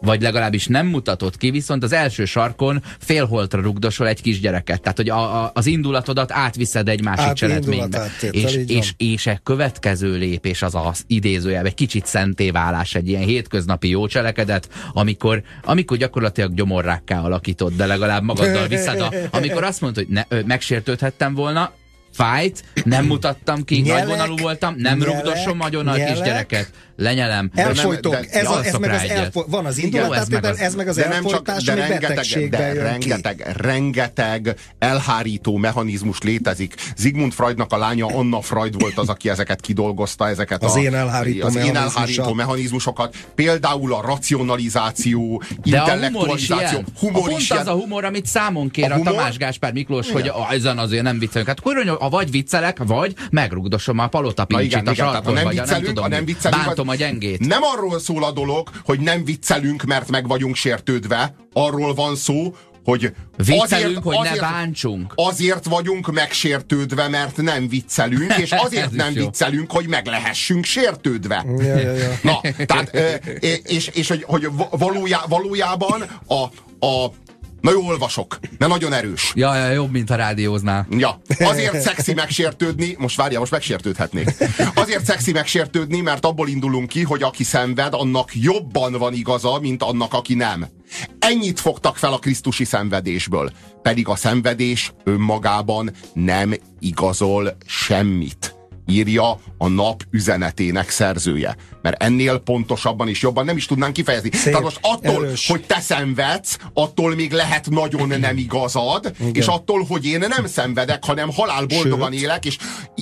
vagy legalábbis nem mutatott ki, viszont az első sarkon félholtra rugdosol egy kisgyereket. Tehát, hogy a, a, az indulatodat átviszed egy másik Át cselekménybe. És, és, és egy következő lépés az az idézőjel, egy kicsit szentéválás, egy ilyen hétköznapi jó cselekedet, amikor, amikor gyakorlatilag gyomorrákká alakított, de legalább magaddal viszed, a, amikor azt mondod, hogy ne, ö, megsértődhettem volna, fájt, nem mutattam ki, nyelek, nagyvonalú voltam, nem rugdosom agyon a kisgyereket lenyelem. Elfolytok. De nem, de ez, a, ez meg az elfo- van az indulatáttétel, ez, ez meg az de elfolytás, csak, de ami rengeteg, de rengeteg, ki. rengeteg elhárító mechanizmus létezik. Sigmund Freudnak a lánya Anna Freud volt az, aki ezeket kidolgozta, ezeket az a, én elhárító, az én elhárító mechanizmusokat. Például a racionalizáció, de intellektualizáció. A humor is, a pont az a humor, amit számon kér a, a Tamás Gáspár Miklós, igen. hogy ezen azért nem viccelünk. Hát akkor vagy viccelek, vagy megrugdosom a palotapincsit a sarkon, vagy nem viccelünk, nem viccelünk, a gyengét. Nem arról szól a dolog, hogy nem viccelünk, mert meg vagyunk sértődve. Arról van szó, hogy Viccelünk, azért, hogy azért, ne bántsunk. Azért vagyunk megsértődve, mert nem viccelünk, és azért nem viccelünk, hogy meg lehessünk sértődve. Ja, ja, ja. Na, tehát, és, és hogy, hogy valójá, valójában a, a Na jó, olvasok, mert nagyon erős. Ja, ja, jobb, mint a rádióznál. Ja, azért szexi megsértődni, most várja, most megsértődhetnék. Azért szexi megsértődni, mert abból indulunk ki, hogy aki szenved, annak jobban van igaza, mint annak, aki nem. Ennyit fogtak fel a Krisztusi szenvedésből. Pedig a szenvedés önmagában nem igazol semmit írja a nap üzenetének szerzője. Mert ennél pontosabban és jobban nem is tudnánk kifejezni. Szép, Tehát most attól, erős. hogy te szenvedsz, attól még lehet nagyon nem igazad, Igen. és attól, hogy én nem szenvedek, hanem halálboldogan Sőt. élek, és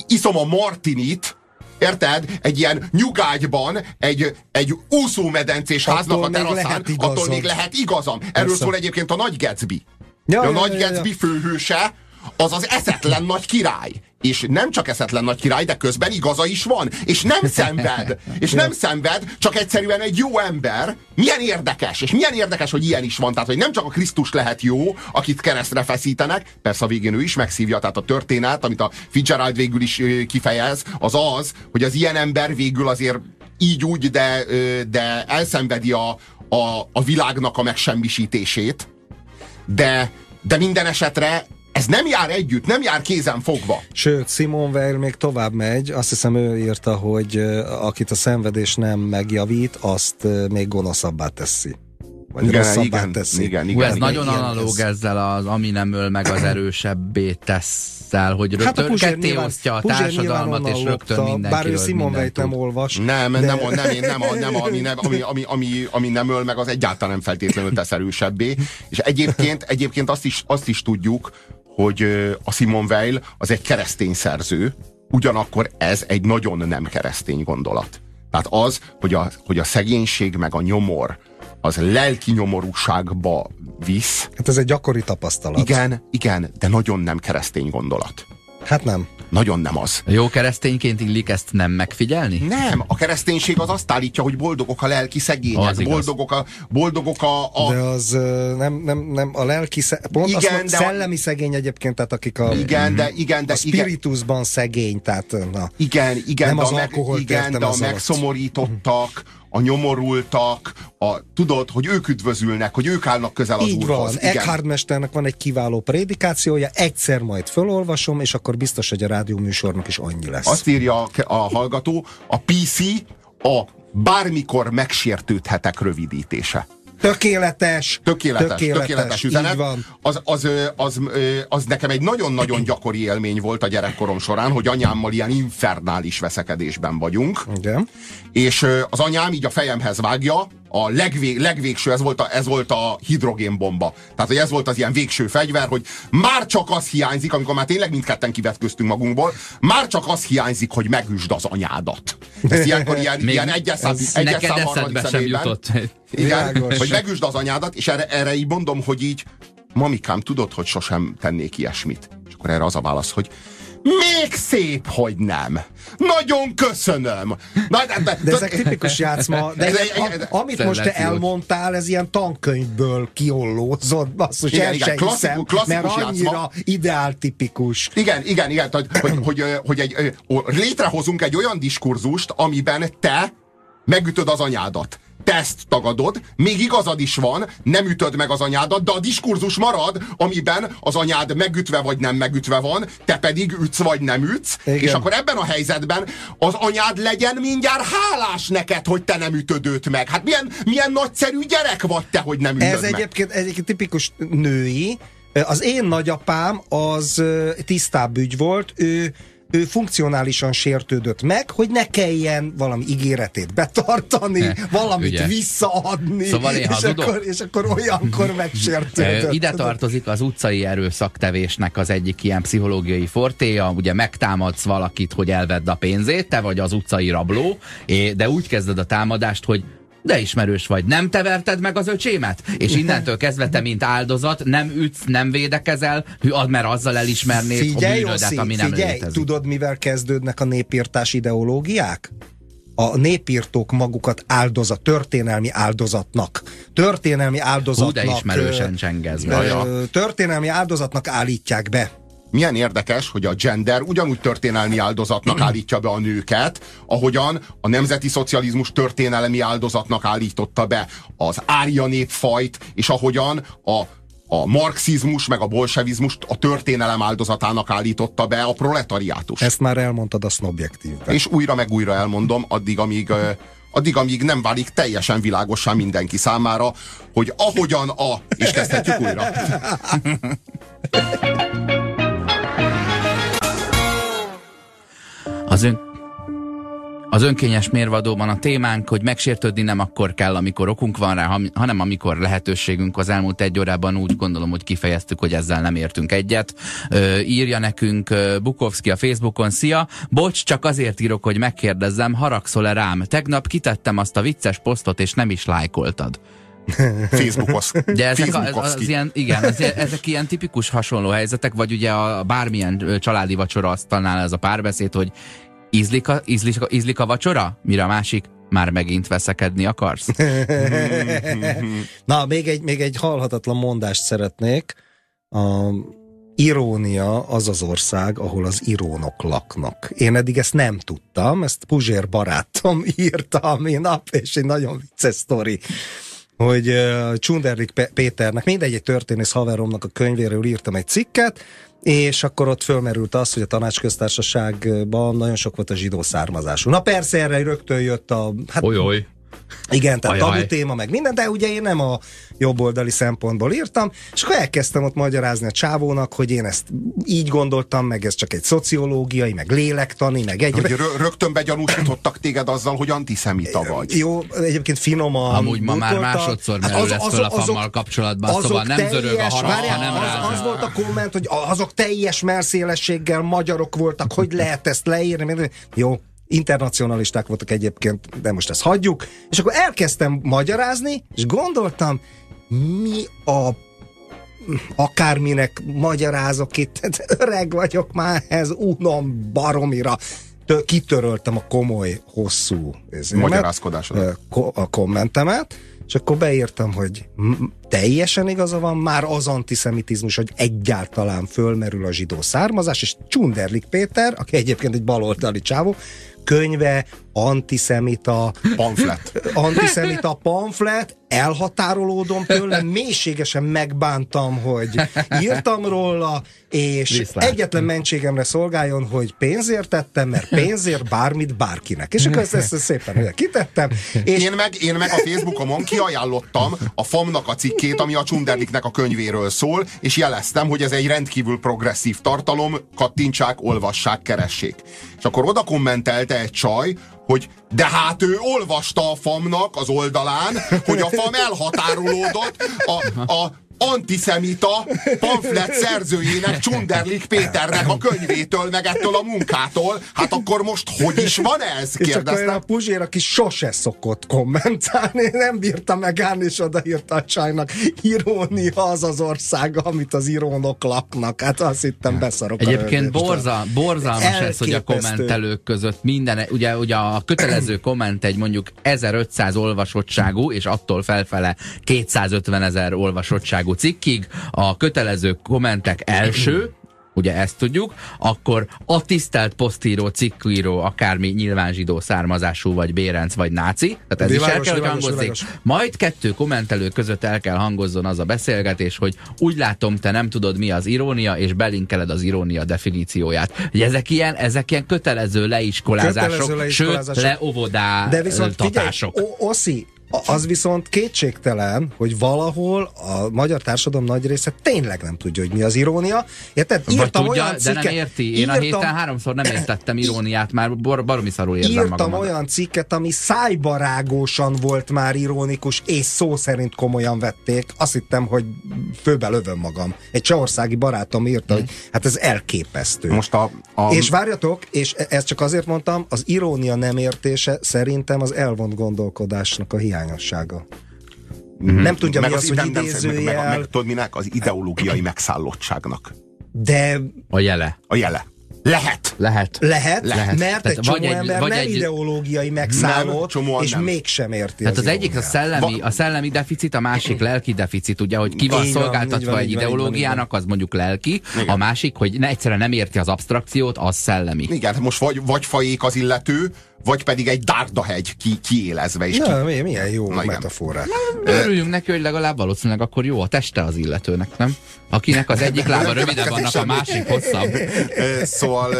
iszom a martinit, Érted? Egy ilyen nyugágyban, egy, egy úszómedencés háznak a teraszán, attól még lehet igazam. Erről Persze. szól egyébként a Nagy Gatsby. Ja, a ja, Nagy ja, Gatsby ja. főhőse, az az eszetlen nagy király. És nem csak eszetlen nagy király, de közben igaza is van. És nem szenved. És nem szenved, csak egyszerűen egy jó ember. Milyen érdekes. És milyen érdekes, hogy ilyen is van. Tehát, hogy nem csak a Krisztus lehet jó, akit keresztre feszítenek, persze a végén ő is megszívja, tehát a történet, amit a Fitzgerald végül is kifejez, az az, hogy az ilyen ember végül azért így úgy, de, de elszenvedi a, a, a világnak a megsemmisítését, de, de minden esetre ez nem jár együtt, nem jár kézen fogva. Sőt, Simon Weil még tovább megy, azt hiszem ő írta, hogy akit a szenvedés nem megjavít, azt még gonoszabbá teszi. Vagy igen, igen, teszi. Igen, igen, Hú, ez igen, nagyon igen, analóg ez... ezzel az, ami nem öl meg az erősebbé tesszel, hogy rögtön hát a ketté osztja a társadalmat, és rögtön mindenki Bár ő Simon nem olvas. Nem, de... nem, nem, én nem, nem, ami, nem ami, ami, ami, ami nem öl meg, az egyáltalán nem feltétlenül tesz erősebbé. És egyébként, egyébként azt, is, azt is tudjuk, hogy a Simon Weil az egy keresztény szerző, ugyanakkor ez egy nagyon nem keresztény gondolat. Tehát az, hogy a, hogy a szegénység meg a nyomor az lelki nyomorúságba visz. Hát ez egy gyakori tapasztalat. Igen, igen, de nagyon nem keresztény gondolat. Hát nem. Nagyon nem az. Jó keresztényként illik ezt nem megfigyelni? Nem, a kereszténység az azt állítja, hogy boldogok a lelki szegények, az boldogok a, boldogok a, a... De az nem, nem, nem a lelki szegény, pont igen, azt de szellemi a... szegény egyébként, tehát akik a... Igen, de igen, de... A spiritusban igen, szegény, tehát na, Igen, igen, nem de az a, meg, igen, de a megszomorítottak, a nyomorultak, a, tudod, hogy ők üdvözülnek, hogy ők állnak közel az Így úrhoz. van, Eckhard mesternek van egy kiváló prédikációja, egyszer majd fölolvasom, és akkor biztos, hogy a rádió műsornak is annyi lesz. Azt írja a hallgató, a PC a bármikor megsértődhetek rövidítése. Tökéletes. Tökéletes, tökéletes, tökéletes üzenet. Van. Az, az, az, az nekem egy nagyon-nagyon gyakori élmény volt a gyerekkorom során, hogy anyámmal ilyen infernális veszekedésben vagyunk. Igen. És az anyám így a fejemhez vágja, a legvég, legvégső, ez volt a, ez volt a hidrogénbomba. Tehát, hogy ez volt az ilyen végső fegyver, hogy már csak az hiányzik, amikor már tényleg mindketten kivetköztünk magunkból, már csak az hiányzik, hogy megüsd az anyádat. Ez ilyenkor ilyen, Még ilyen egyes szám, egyes szám sem jutott. Igen, hogy megüsd az anyádat, és erre, erre így mondom, hogy így, mamikám, tudod, hogy sosem tennék ilyesmit. És akkor erre az a válasz, hogy még szép, hogy nem. Nagyon köszönöm. Na, de, de, de ezek tipikus játszma. De ez, a, amit most te elmondtál, ez ilyen tankönyvből kiollózott, basszus, igen, igen, klasszikus, hiszem, klasszikus mert annyira játszma. ideáltipikus. Igen, igen, igen, hogy, hogy, hogy, hogy egy, létrehozunk egy olyan diskurzust, amiben te megütöd az anyádat te ezt tagadod, még igazad is van, nem ütöd meg az anyádat, de a diskurzus marad, amiben az anyád megütve vagy nem megütve van, te pedig ütsz vagy nem ütsz, Igen. és akkor ebben a helyzetben az anyád legyen mindjárt hálás neked, hogy te nem ütöd őt meg. Hát milyen, milyen nagyszerű gyerek vagy te, hogy nem ütöd Ez meg. egyébként, egyébként tipikus női, Az én nagyapám az tisztább ügy volt, ő ő funkcionálisan sértődött meg, hogy ne kelljen valami ígéretét betartani, ne, valamit ugye. visszaadni, szóval én és, akkor, és akkor olyankor megsértődött. Ide tartozik az utcai erőszaktevésnek az egyik ilyen pszichológiai fortéja, ugye megtámadsz valakit, hogy elvedd a pénzét, te vagy az utcai rabló, de úgy kezded a támadást, hogy de ismerős vagy. Nem te verted meg az öcsémet? És innentől kezdve te, mint áldozat, nem ütsz, nem védekezel, ad, mert azzal elismernéd figyelj, a bűnödet, ami nem figyelj, létezik. tudod, mivel kezdődnek a népírtás ideológiák? a népírtók magukat áldozat, történelmi áldozatnak. Történelmi áldozatnak. Hú, de ismerősen csengezve. Történelmi áldozatnak állítják be milyen érdekes, hogy a gender ugyanúgy történelmi áldozatnak állítja be a nőket, ahogyan a nemzeti szocializmus történelmi áldozatnak állította be az árja népfajt, és ahogyan a a marxizmus meg a bolsevizmus a történelem áldozatának állította be a proletariátus. Ezt már elmondtad a szobjektívben. És újra meg újra elmondom, addig, amíg addig, amíg nem válik teljesen világosan mindenki számára, hogy ahogyan a... És kezdhetjük újra. Az ön, az önkényes mérvadóban a témánk, hogy megsértődni nem akkor kell, amikor okunk van rá, hanem amikor lehetőségünk az elmúlt egy órában úgy gondolom, hogy kifejeztük, hogy ezzel nem értünk egyet. Ö, írja nekünk Bukovski a Facebookon, szia, bocs, csak azért írok, hogy megkérdezzem, haragszol-e rám? Tegnap kitettem azt a vicces posztot, és nem is lájkoltad. Facebookos. De ezek, az, az ilyen, igen, az, ezek ilyen tipikus hasonló helyzetek, vagy ugye a bármilyen családi vacsora asztalnál ez a párbeszéd, hogy ízlik a, ízlik, a, ízlik a vacsora? Mire a másik? Már megint veszekedni akarsz? Na, még egy, még egy halhatatlan mondást szeretnék. A irónia az az ország, ahol az irónok laknak. Én eddig ezt nem tudtam, ezt Puzsér barátom írta a nap, és egy nagyon vicces sztori hogy uh, Csunderlik Péternek, mindegy egy történész haveromnak a könyvéről írtam egy cikket, és akkor ott fölmerült az, hogy a tanácsköztársaságban nagyon sok volt a zsidó származású. Na persze erre rögtön jött a... Hát, oly, oly. Igen, tehát tabu téma, meg minden, de ugye én nem a jobboldali szempontból írtam, és akkor elkezdtem ott magyarázni a csávónak, hogy én ezt így gondoltam, meg ez csak egy szociológiai, meg lélektani, meg egy... Hogy rögtön begyanúsítottak téged azzal, hogy antiszemita vagy. Jó, egyébként finoman. Amúgy ma már másodszor merül hát az, az, az, föl a fammal kapcsolatban, azok szóval nem zörög a várjál, hanem az, az volt a komment, hogy azok teljes merszélességgel magyarok voltak, hogy lehet ezt leírni. Jó, internacionalisták voltak egyébként, de most ezt hagyjuk, és akkor elkezdtem magyarázni, és gondoltam, mi a akárminek magyarázok itt, öreg vagyok már, ez unom baromira. Kitöröltem a komoly, hosszú magyarázkodásodat. A kommentemet, és akkor beírtam, hogy teljesen igaza van, már az antiszemitizmus, hogy egyáltalán fölmerül a zsidó származás, és Csunderlik Péter, aki egyébként egy baloldali csávó, könyve, antiszemita pamflet. Antiszemita pamflet, elhatárolódom tőle, mélységesen megbántam, hogy írtam róla, és Viszlát. egyetlen mentségemre szolgáljon, hogy pénzért tettem, mert pénzért bármit bárkinek. És akkor ezt, ezt szépen kitettem. És... Én, meg, én meg a Facebookomon kiajánlottam a FAM-nak a cikkét, ami a Csunderliknek a könyvéről szól, és jeleztem, hogy ez egy rendkívül progresszív tartalom, kattintsák, olvassák, keressék. És akkor oda kommentelte egy csaj, hogy de hát ő olvasta a famnak az oldalán, hogy a fam elhatárolódott a, a antiszemita pamflet szerzőjének, Csunderlik Péternek a könyvétől, meg ettől a munkától. Hát akkor most hogy is van ez? Kérdeztem. És a Puzsér, aki sose szokott kommentálni, nem bírta megállni, és odaírta a csajnak, irónia az az ország, amit az írónok laknak. Hát azt hittem beszarok. Egyébként borza, borzalmas Elképesztő. ez, hogy a kommentelők között minden, ugye, ugye a kötelező komment egy mondjuk 1500 olvasottságú, és attól felfele 250 ezer olvasottságú újságú cikkig, a kötelező kommentek első, ugye ezt tudjuk, akkor a tisztelt posztíró, cikkíró, akármi nyilván zsidó származású, vagy bérenc, vagy náci, tehát ez világos, is el kell, hogy hangozzék. Majd kettő kommentelő között el kell hangozzon az a beszélgetés, hogy úgy látom, te nem tudod, mi az irónia, és belinkeled az irónia definícióját. Hogy ezek ilyen, ezek ilyen kötelező leiskolázások, kötelező leiskolázások. sőt, leovodások. De viszont figyelj, Oszi, Az viszont kétségtelen, hogy valahol a magyar társadalom nagy része tényleg nem tudja, hogy mi az irónia. Érted? Írtam tudja, olyan cikket, de nem érti. Én írtam, a héten háromszor nem értettem iróniát, már bar baromi szarul érzem Írtam magamat. olyan cikket, ami szájbarágósan volt már ironikus, és szó szerint komolyan vették. Azt hittem, hogy főbe lövöm magam. Egy csehországi barátom írta, hmm. hogy hát ez elképesztő. Most a, a... És várjatok, és e- ezt csak azért mondtam, az irónia nem értése szerintem az elvont gondolkodásnak a hiányossága. Mm-hmm. Nem tudja, meg mi az, az hogy idézőjel. Meg, meg, meg, tudod minek? Az ideológiai megszállottságnak. De... A jele. A jele. Lehet. Lehet. Lehet, Lehet. mert egy csomó egy, ember vagy nem egy... ideológiai megszállott, nem, és nem. mégsem érti Tehát az, az egyik a szellemi, a szellemi deficit, a másik lelki deficit, ugye, hogy ki van így szolgáltatva van, egy van, ideológiának, az mondjuk lelki, Igen. a másik, hogy ne, egyszerűen nem érti az abstrakciót, az szellemi. Igen, most vagy, vagy fajék az illető, vagy pedig egy dárdahegy ki, kiélezve. És Na, ki... milyen jó Na, metafora. Örüljünk neki, hogy legalább valószínűleg akkor jó a teste az illetőnek, nem? Akinek az egyik lába rövidebb, annak a másik hosszabb. Szóval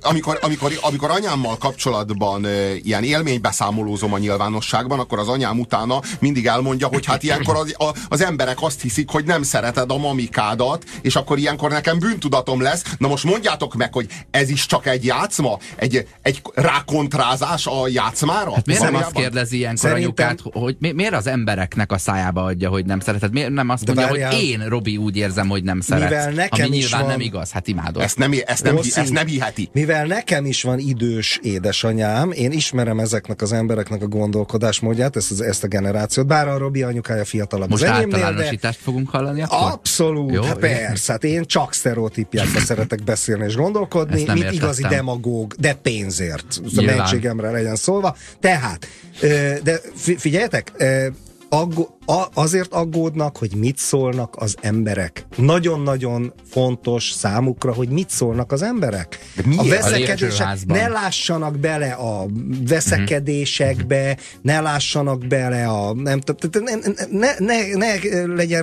amikor, amikor, amikor anyámmal kapcsolatban ilyen élménybeszámolózom a nyilvánosságban, akkor az anyám utána mindig elmondja, hogy hát ilyenkor az, az emberek azt hiszik, hogy nem szereted a mamikádat, és akkor ilyenkor nekem bűntudatom lesz. Na most mondjátok meg, hogy ez is csak egy játszma? Egy, egy rákontrázás a játszmára? Hát miért nem azt kérdezi ilyenkor Szerintem... anyukát, hogy mi, miért az embereknek a szájába adja, hogy nem szereted? Miért nem azt De mondja, várjál... hogy én, Robi, úgy érzem, hogy nem szeret? Mivel nekem ami nyilván van... nem igaz, hát imádod. Ezt nem, ezt nem, ezt nem hiheti. Mivel nekem is van idős édesanyám, én ismerem ezeknek az embereknek a gondolkodásmódját, ezt, ezt a generációt, bár a Robi anyukája fiatalabb Most az általánosítást de... fogunk hallani akkor? Abszolút, Jó, hát persze, hát én csak sztereotípiákba szeretek beszélni és gondolkodni, mint igazi demagóg, de pénzért. Mentségemre legyen szólva. Tehát, de figyeljetek, aggo- a- azért aggódnak, hogy mit szólnak az emberek. Nagyon-nagyon fontos számukra, hogy mit szólnak az emberek. A veszekedések, ne lássanak bele a veszekedésekbe, uh-huh. ne lássanak bele a nem ne, ne, ne, ne legyen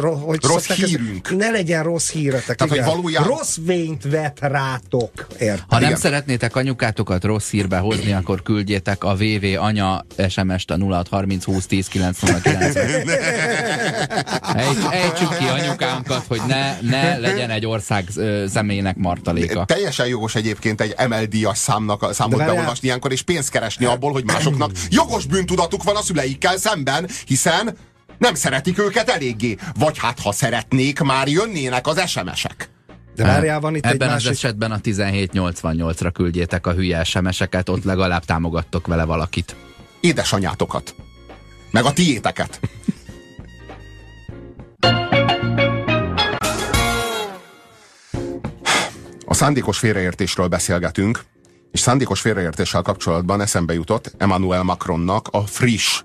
ro, hogy rossz hírünk. Ez, ne legyen rossz híretek. Tehát, igen. hogy valójában... Rossz vényt vet rátok. Érte? Ha nem igen. szeretnétek anyukátokat rossz hírbe hozni, akkor küldjétek a VV anya SMS-t a 0630 20 10 909 Ejts, ejtsük ki anyukánkat, hogy ne, ne legyen egy ország személynek martaléka. Teljesen jogos egyébként egy MLD-as számnak, számot beolvasni ilyenkor, és pénzt keresni abból, hogy másoknak jogos bűntudatuk van a szüleikkel szemben, hiszen nem szeretik őket eléggé. Vagy hát, ha szeretnék, már jönnének az SMS-ek. De várjál, van itt Ebben egy másik... az esetben a 1788-ra küldjétek a hülye SMS-eket, ott legalább támogattok vele valakit. Édesanyátokat. Meg a tiéteket. A szándékos félreértésről beszélgetünk, és szándékos félreértéssel kapcsolatban eszembe jutott Emmanuel Macronnak a friss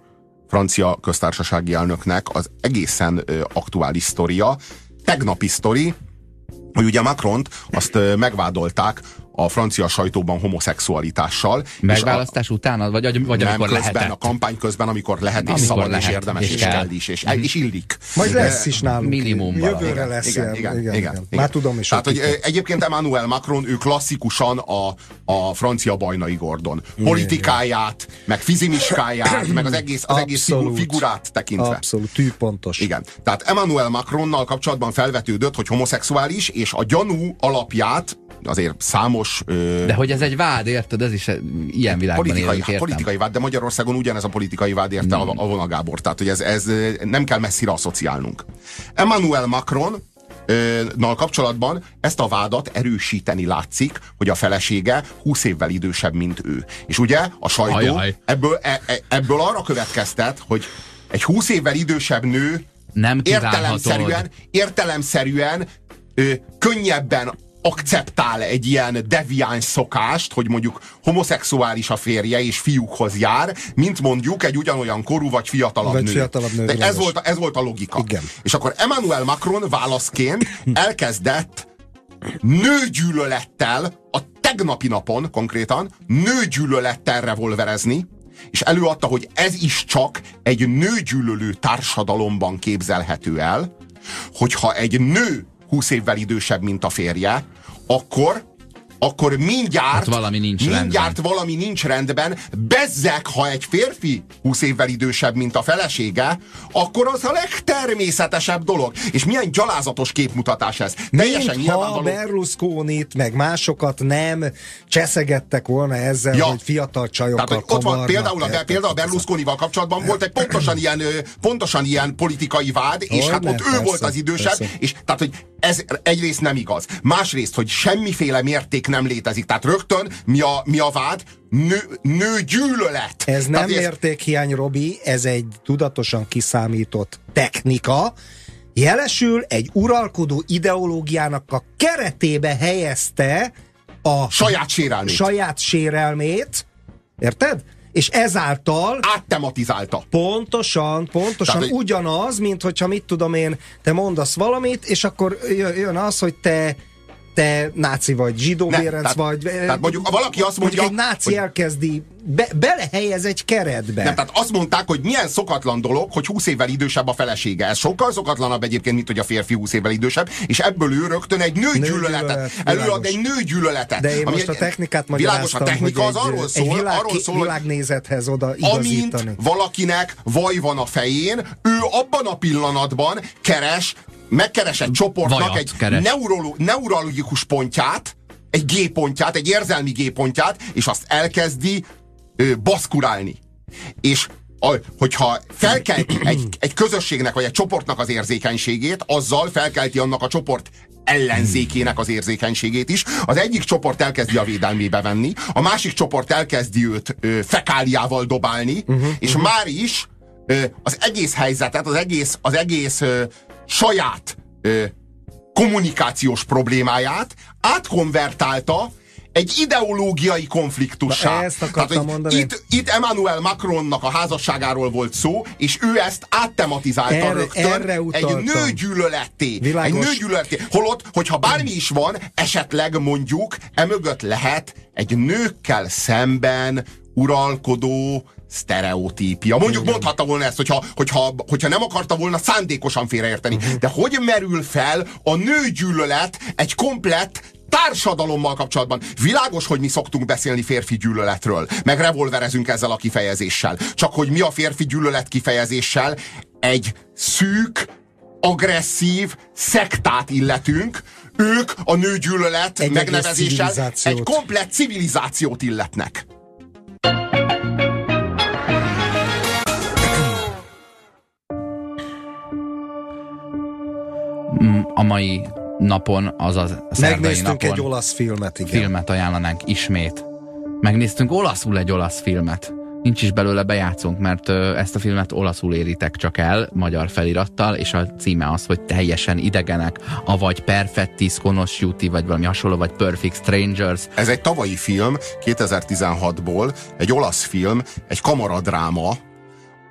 francia köztársasági elnöknek az egészen aktuális sztoria, tegnapi sztori, hogy ugye Macront azt megvádolták a francia sajtóban homoszexualitással. Megválasztás a, után? Vagy, vagy nem, amikor közben, lehetett? a kampány közben, amikor lehet, és amikor szabad, lehet, és érdemes, és, és kell, is, és, mm. és illik. Majd lesz is nálunk. Minimum Jövőre lesz igen, igen, igen, igen, igen. Már tudom is. Tehát, hogy egyébként Emmanuel Macron, ő klasszikusan a, a francia bajnai Gordon. Politikáját, meg fizimiskáját, meg az egész, az egész figurát tekintve. Abszolút, tűpontos. Igen. Tehát Emmanuel Macronnal kapcsolatban felvetődött, hogy homoszexuális, és a gyanú alapját azért számos... Ö... De hogy ez egy vád, érted? Ez is ilyen világban politikai, élünk, politikai vád, de Magyarországon ugyanez a politikai vád érte hmm. a, a Vona Gábor. Tehát, hogy ez, ez nem kell messzire asszociálnunk. Emmanuel Macron nal kapcsolatban ezt a vádat erősíteni látszik, hogy a felesége 20 évvel idősebb, mint ő. És ugye a sajtó Ajaj. ebből, e, e, ebből arra következtet, hogy egy 20 évvel idősebb nő nem értelemszerűen, értelemszerűen ö, könnyebben akceptál egy ilyen deviáns szokást, hogy mondjuk homoszexuális a férje és fiúkhoz jár, mint mondjuk egy ugyanolyan korú vagy fiatalabb vagy nő. Fiatalabb nő De ez volt, ez volt a logika. Igen. És akkor Emmanuel Macron válaszként elkezdett nőgyűlölettel, a tegnapi napon konkrétan nőgyűlölettel revolverezni, és előadta, hogy ez is csak egy nőgyűlölő társadalomban képzelhető el, hogyha egy nő 20 évvel idősebb, mint a férje, akkor akkor mindjárt, hát valami nincs mindjárt rendben. valami nincs rendben. Bezzek, ha egy férfi 20 évvel idősebb, mint a felesége, akkor az a legtermészetesebb dolog. És milyen gyalázatos képmutatás ez. Teljesen Mint nyilvánvaló... Berlusconit, meg másokat nem cseszegettek volna ezzel, ja. hogy fiatal csajokkal Tehát, hogy ott van például a, például a Berlusconival kapcsolatban volt egy pontosan ilyen, pontosan ilyen politikai vád, és hát ott ő volt az idősebb, persze. és tehát, hogy ez egyrészt nem igaz. Másrészt, hogy semmiféle mérték nem létezik. Tehát rögtön mi a, mi a vád? Nő, nő gyűlölet. Ez nem Tehát mértékhiány, Robi, ez egy tudatosan kiszámított technika, jelesül egy uralkodó ideológiának a keretébe helyezte a saját sérelmét. Saját sérelmét. Érted? és ezáltal áttematizálta. Pontosan, pontosan Tehát, ugyanaz, mint hogyha mit tudom én, te mondasz valamit, és akkor jön az, hogy te te náci vagy, zsidó ne, bérenc vagy. Tehát mondjuk valaki azt mondja... Mondjuk egy náci hogy, elkezdi, be, belehelyez egy keretbe. Nem, tehát azt mondták, hogy milyen szokatlan dolog, hogy 20 évvel idősebb a felesége. Ez sokkal szokatlanabb egyébként, mint hogy a férfi 20 évvel idősebb, és ebből ő rögtön egy nőgyűlöletet, előad egy nőgyűlöletet. De én most a technikát Világos, a technika az arról szól, egy világ, arról szól, világnézethez oda igazítani. Amint valakinek vaj van a fején, ő abban a pillanatban keres megkeres egy csoportnak Vajat egy neurolo, neurologikus pontját, egy G-pontját, egy érzelmi G-pontját, és azt elkezdi ö, baszkurálni. És a, hogyha felkelti egy, egy közösségnek vagy egy csoportnak az érzékenységét, azzal felkelti annak a csoport ellenzékének az érzékenységét is. Az egyik csoport elkezdi a védelmébe venni, a másik csoport elkezdi őt ö, fekáliával dobálni, uh-huh, és uh-huh. már is ö, az egész helyzetet, az egész, az egész ö, saját ö, kommunikációs problémáját átkonvertálta egy ideológiai konfliktussá. ezt akartam Tehát, mondani. Itt, itt Emmanuel Macronnak a házasságáról volt szó, és ő ezt áttematizálta erre, rögtön erre egy nőgyűlöletté. Világos. Egy nőgyűlöletté. Holott, hogyha bármi is van, esetleg mondjuk emögött lehet egy nőkkel szemben uralkodó sztereotípia. Mondjuk mondhatta volna ezt, hogyha, hogyha, hogyha nem akarta volna szándékosan félreérteni. Uh-huh. De hogy merül fel a nőgyűlölet egy komplett társadalommal kapcsolatban. Világos, hogy mi szoktunk beszélni férfi gyűlöletről, meg revolverezünk ezzel a kifejezéssel. Csak hogy mi a férfi gyűlölet kifejezéssel egy szűk, agresszív szektát illetünk, ők a nőgyűlölet egy megnevezéssel egy komplett civilizációt illetnek. A mai napon, azaz a Megnéztünk napon egy olasz filmet, igen. Filmet ajánlanánk ismét. Megnéztünk olaszul egy olasz filmet. Nincs is belőle bejátszunk, mert ö, ezt a filmet olaszul éritek csak el, magyar felirattal, és a címe az, hogy teljesen idegenek, avagy Perfetti, Sconosciuti, vagy valami hasonló, vagy Perfect Strangers. Ez egy tavalyi film, 2016-ból, egy olasz film, egy kamaradráma,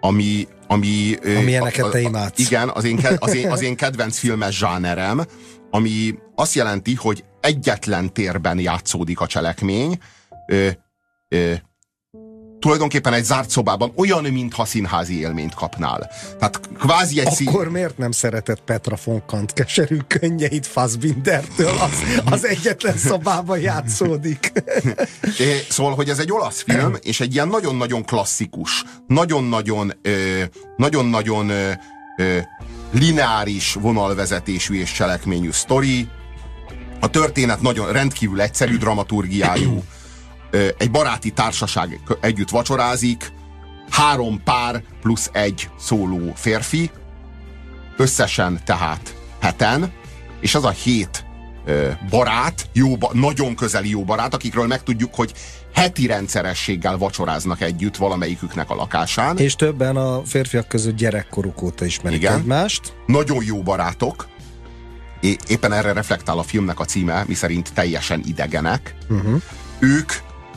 ami... ami Amilyeneket te imádsz. Igen, az én, az, én, az én kedvenc filmes zsánerem, ami azt jelenti, hogy egyetlen térben játszódik a cselekmény, ö, ö, tulajdonképpen egy zárt szobában olyan, mintha színházi élményt kapnál. Tehát kvázi egy Akkor szín... miért nem szeretett Petra Fonkant keserű könnyeit Fassbindertől? Az, az egyetlen szobában játszódik. szóval, hogy ez egy olasz film, és egy ilyen nagyon-nagyon klasszikus, nagyon-nagyon nagyon-nagyon lineáris vonalvezetésű és cselekményű sztori. A történet nagyon rendkívül egyszerű dramaturgiájú egy baráti társaság együtt vacsorázik, három pár plusz egy szóló férfi, összesen tehát heten, és az a hét barát, jó, nagyon közeli jó barát, akikről megtudjuk, hogy heti rendszerességgel vacsoráznak együtt valamelyiküknek a lakásán. És többen a férfiak között gyerekkoruk óta ismerik Igen. egymást. Nagyon jó barátok. É, éppen erre reflektál a filmnek a címe, miszerint teljesen idegenek. Uh-huh. Ők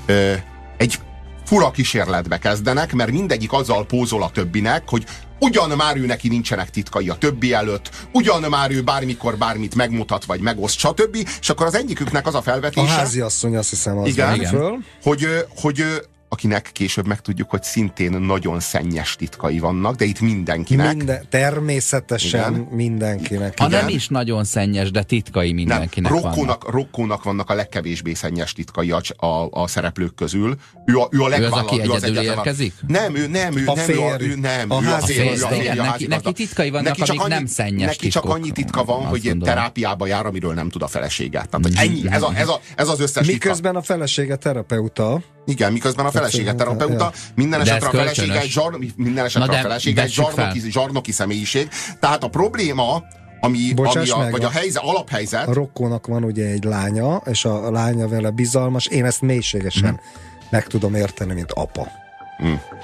ö, egy fura kísérletbe kezdenek, mert mindegyik azzal pózol a többinek, hogy ugyan már ő neki nincsenek titkai a többi előtt, ugyan már ő bármikor bármit megmutat, vagy megoszt, stb. És akkor az egyiküknek az a felvetése... A házi asszony azt hiszem az igen, igen. Föl. Hogy, hogy akinek később megtudjuk, hogy szintén nagyon szennyes titkai vannak, de itt mindenkinek. Minden, természetesen Igen. mindenkinek. Ha nem is nagyon szennyes, de titkai mindenkinek nem, Rokkónak, vannak. Rokkónak vannak a legkevésbé szennyes titkai a, a, a szereplők közül. Ő a, ő a legvállal, ő az, aki egyedül érkezik? Nem, ő nem, ő a nem, férj. ő, nem, a ő a férj, ő a férj, neki, neki titkai vannak, neki amik annyi, nem szennyes Neki csak annyi titka van, hogy gondolom. terápiába jár, amiről nem tud a feleséget. Tehát, hogy ennyi, ez, a, ez, a, ez az összes Miközben a felesége terapeuta. Igen, miközben a felesége terapeuta, minden esetre a felesége egy, zsar, minden esetre a felesége egy zsarnoki, zsarnoki személyiség. Tehát a probléma, ami, ami a, meg, vagy a, helyzet, alaphelyzet. A Rokkónak van ugye egy lánya, és a lánya vele bizalmas. Én ezt mélységesen hmm. meg tudom érteni, mint apa.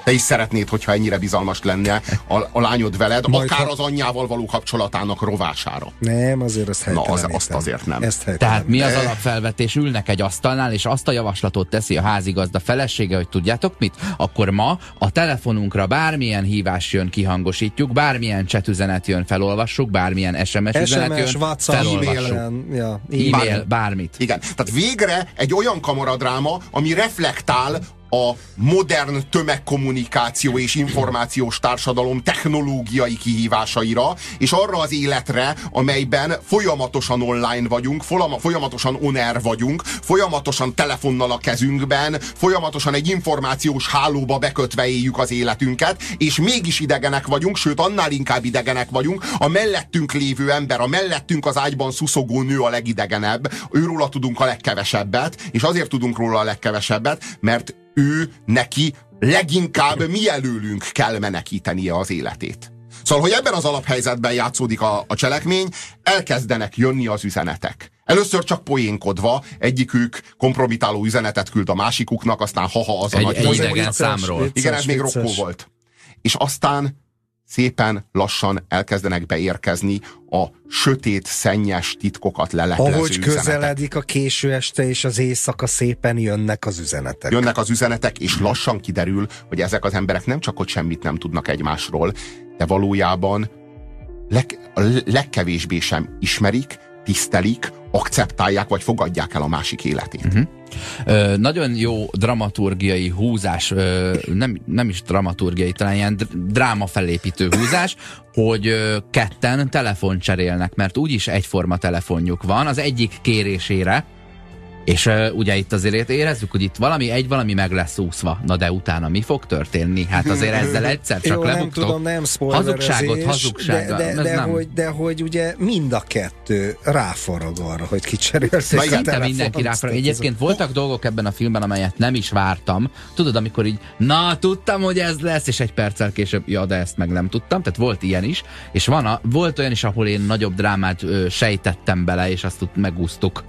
Te is szeretnéd, hogyha ennyire bizalmas lenne a, a lányod veled, Majd akár ha... az anyjával való kapcsolatának rovására. Nem, azért azt Na, az, azt azért nem. Ezt Tehát mi az alapfelvetés? Ülnek egy asztalnál, és azt a javaslatot teszi a házigazda felesége, hogy tudjátok mit? Akkor ma a telefonunkra bármilyen hívás jön, kihangosítjuk, bármilyen csetüzenet jön, felolvassuk, bármilyen SMS, SMS üzenet jön, WhatsApp, felolvassuk. E-mail, ja, e-mail, bármit. Igen, tehát végre egy olyan kamaradráma, ami reflektál a modern tömegkommunikáció és információs társadalom technológiai kihívásaira, és arra az életre, amelyben folyamatosan online vagyunk, folyamatosan on-air vagyunk, folyamatosan telefonnal a kezünkben, folyamatosan egy információs hálóba bekötve éljük az életünket, és mégis idegenek vagyunk, sőt annál inkább idegenek vagyunk, a mellettünk lévő ember, a mellettünk az ágyban szuszogó nő a legidegenebb, őróla tudunk a legkevesebbet, és azért tudunk róla a legkevesebbet, mert ő neki leginkább mielőlünk kell menekítenie az életét. Szóval, hogy ebben az alaphelyzetben játszódik a, a cselekmény, elkezdenek jönni az üzenetek. Először csak poénkodva, egyikük kompromitáló üzenetet küld a másikuknak, aztán haha az a egy, nagy... Egy idegen számról. Igen, ez még rokkó volt. És aztán szépen lassan elkezdenek beérkezni a sötét, szennyes titkokat leleplező Ahogy üzenetek. közeledik a késő este és az éjszaka, szépen jönnek az üzenetek. Jönnek az üzenetek, és lassan kiderül, hogy ezek az emberek nem csak hogy semmit nem tudnak egymásról, de valójában leg, a legkevésbé sem ismerik, tisztelik, akceptálják, vagy fogadják el a másik életét. Uh-huh. Ö, nagyon jó dramaturgiai húzás, ö, nem, nem is dramaturgiai, talán ilyen dráma felépítő húzás, hogy ö, ketten telefon cserélnek, mert úgyis egyforma telefonjuk van, az egyik kérésére, és uh, ugye itt azért érezzük, hogy itt valami, egy valami meg lesz úszva. Na de utána mi fog történni? Hát azért ezzel egyszer csak Jó, lebuktok. nem tudom, nem Hazugságot, hazugsággal. De, de, de, nem. Hogy, de hogy ugye mind a kettő ráfarag arra, hogy kicserélszék Szinte mindenki ráfarag. Egyébként voltak dolgok ebben a filmben, amelyet nem is vártam. Tudod, amikor így, na, tudtam, hogy ez lesz, és egy perccel később, ja, de ezt meg nem tudtam. Tehát volt ilyen is. És van a, volt olyan is, ahol én nagyobb drámát ö, sejtettem bele, és azt megúsztuk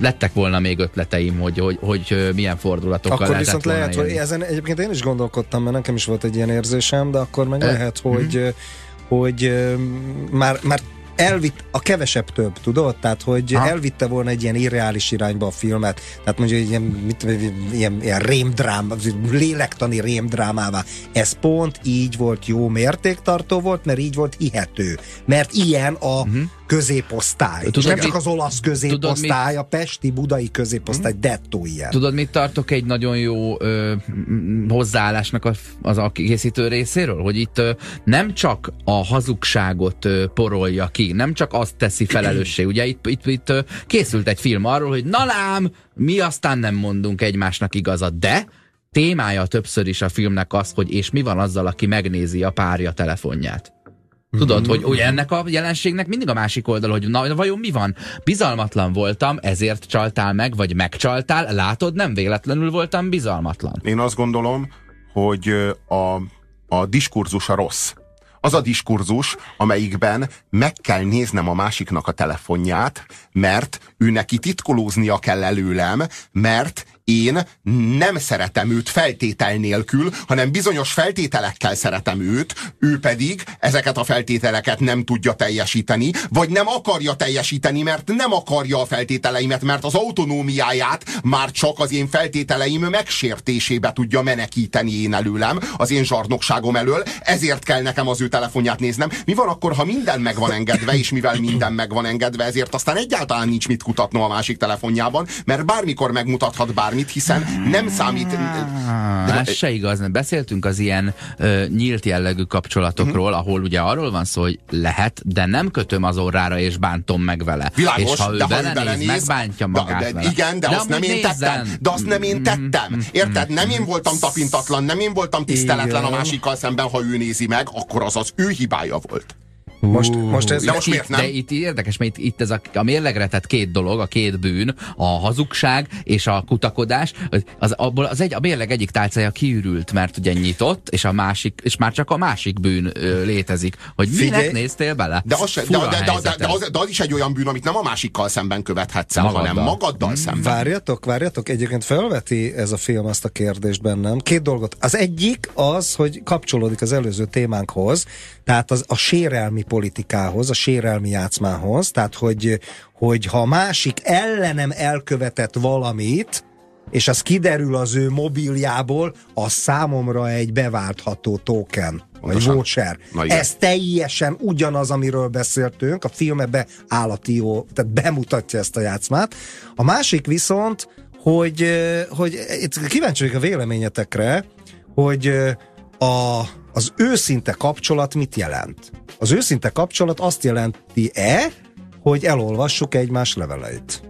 lettek volna még ötleteim, hogy, hogy, hogy milyen fordulatokkal akkor viszont lehet, hogy ezen egyébként én is gondolkodtam, mert nekem is volt egy ilyen érzésem, de akkor meg lehet, hogy, mm-hmm. hogy már, már elvitt a kevesebb több, tudod? Tehát, hogy ha. elvitte volna egy ilyen irreális irányba a filmet, tehát mondjuk egy ilyen, mit, ilyen, ilyen rémdrám, lélektani rémdrámává. Ez pont így volt jó mértéktartó volt, mert így volt hihető. Mert ilyen a uh-huh középosztály. Tudod, nem csak az olasz középosztály, tudod, a pesti, budai középosztály, hmm. dettó ilyen. Tudod, mit tartok egy nagyon jó ö, hozzáállásnak az, az a készítő részéről? Hogy itt ö, nem csak a hazugságot ö, porolja ki, nem csak azt teszi felelősség. Ugye itt, itt, itt ö, készült egy film arról, hogy na lám, mi aztán nem mondunk egymásnak igazat, de témája többször is a filmnek az, hogy és mi van azzal, aki megnézi a párja telefonját. Tudod, hogy ugye ennek a jelenségnek mindig a másik oldal, hogy na, vajon mi van? Bizalmatlan voltam, ezért csaltál meg, vagy megcsaltál, látod, nem véletlenül voltam bizalmatlan. Én azt gondolom, hogy a, a diskurzus a rossz. Az a diskurzus, amelyikben meg kell néznem a másiknak a telefonját, mert ő neki titkolóznia kell előlem, mert én nem szeretem őt feltétel nélkül, hanem bizonyos feltételekkel szeretem őt, ő pedig ezeket a feltételeket nem tudja teljesíteni, vagy nem akarja teljesíteni, mert nem akarja a feltételeimet, mert az autonómiáját már csak az én feltételeim megsértésébe tudja menekíteni én előlem, az én zsarnokságom elől, ezért kell nekem az ő telefonját néznem. Mi van akkor, ha minden meg van engedve, és mivel minden meg van engedve, ezért aztán egyáltalán nincs mit kutatnom a másik telefonjában, mert bármikor megmutathat bármi, számít, hiszen nem számít... De ez se igaz, nem beszéltünk az ilyen ö, nyílt jellegű kapcsolatokról, uh-huh. ahol ugye arról van szó, hogy lehet, de nem kötöm az orrára és bántom meg vele. Világos, és ha ő de belenéz, ha ő belenéz, megbántja magát de, de, vele. Igen, de, de azt nem én nézzen. tettem. De azt nem én tettem. Érted? Nem én voltam tapintatlan, nem én voltam tiszteletlen a másikkal szemben, ha ő nézi meg, akkor az az ő hibája volt. Most, most ez de, most miért nem? de itt érdekes, mert itt, itt ez a, a mérlegre tett két dolog, a két bűn, a hazugság és a kutakodás, az, abból az egy, a mérleg egyik tálcája kiürült, mert ugye nyitott, és a másik, és már csak a másik bűn ö, létezik. Hogy Figyelj, minek néztél bele? De az, se, de, de, de, de, de, az, de az is egy olyan bűn, amit nem a másikkal szemben követhetsz el, magaddal. hanem magaddal hmm. szemben. Várjatok, várjatok, egyébként felveti ez a film azt a kérdést bennem. Két dolgot. Az egyik az, hogy kapcsolódik az előző témánkhoz, tehát az, a sérelmi politikához, a sérelmi játszmához, tehát hogy, hogy ha a másik ellenem elkövetett valamit, és az kiderül az ő mobiljából, az számomra egy beváltható token, vagy voucher. Ez teljesen ugyanaz, amiről beszéltünk, a filmbe állati jó, tehát bemutatja ezt a játszmát. A másik viszont, hogy, hogy itt kíváncsi vagyok a véleményetekre, hogy a, az őszinte kapcsolat mit jelent? Az őszinte kapcsolat azt jelenti-e, hogy elolvassuk egymás leveleit?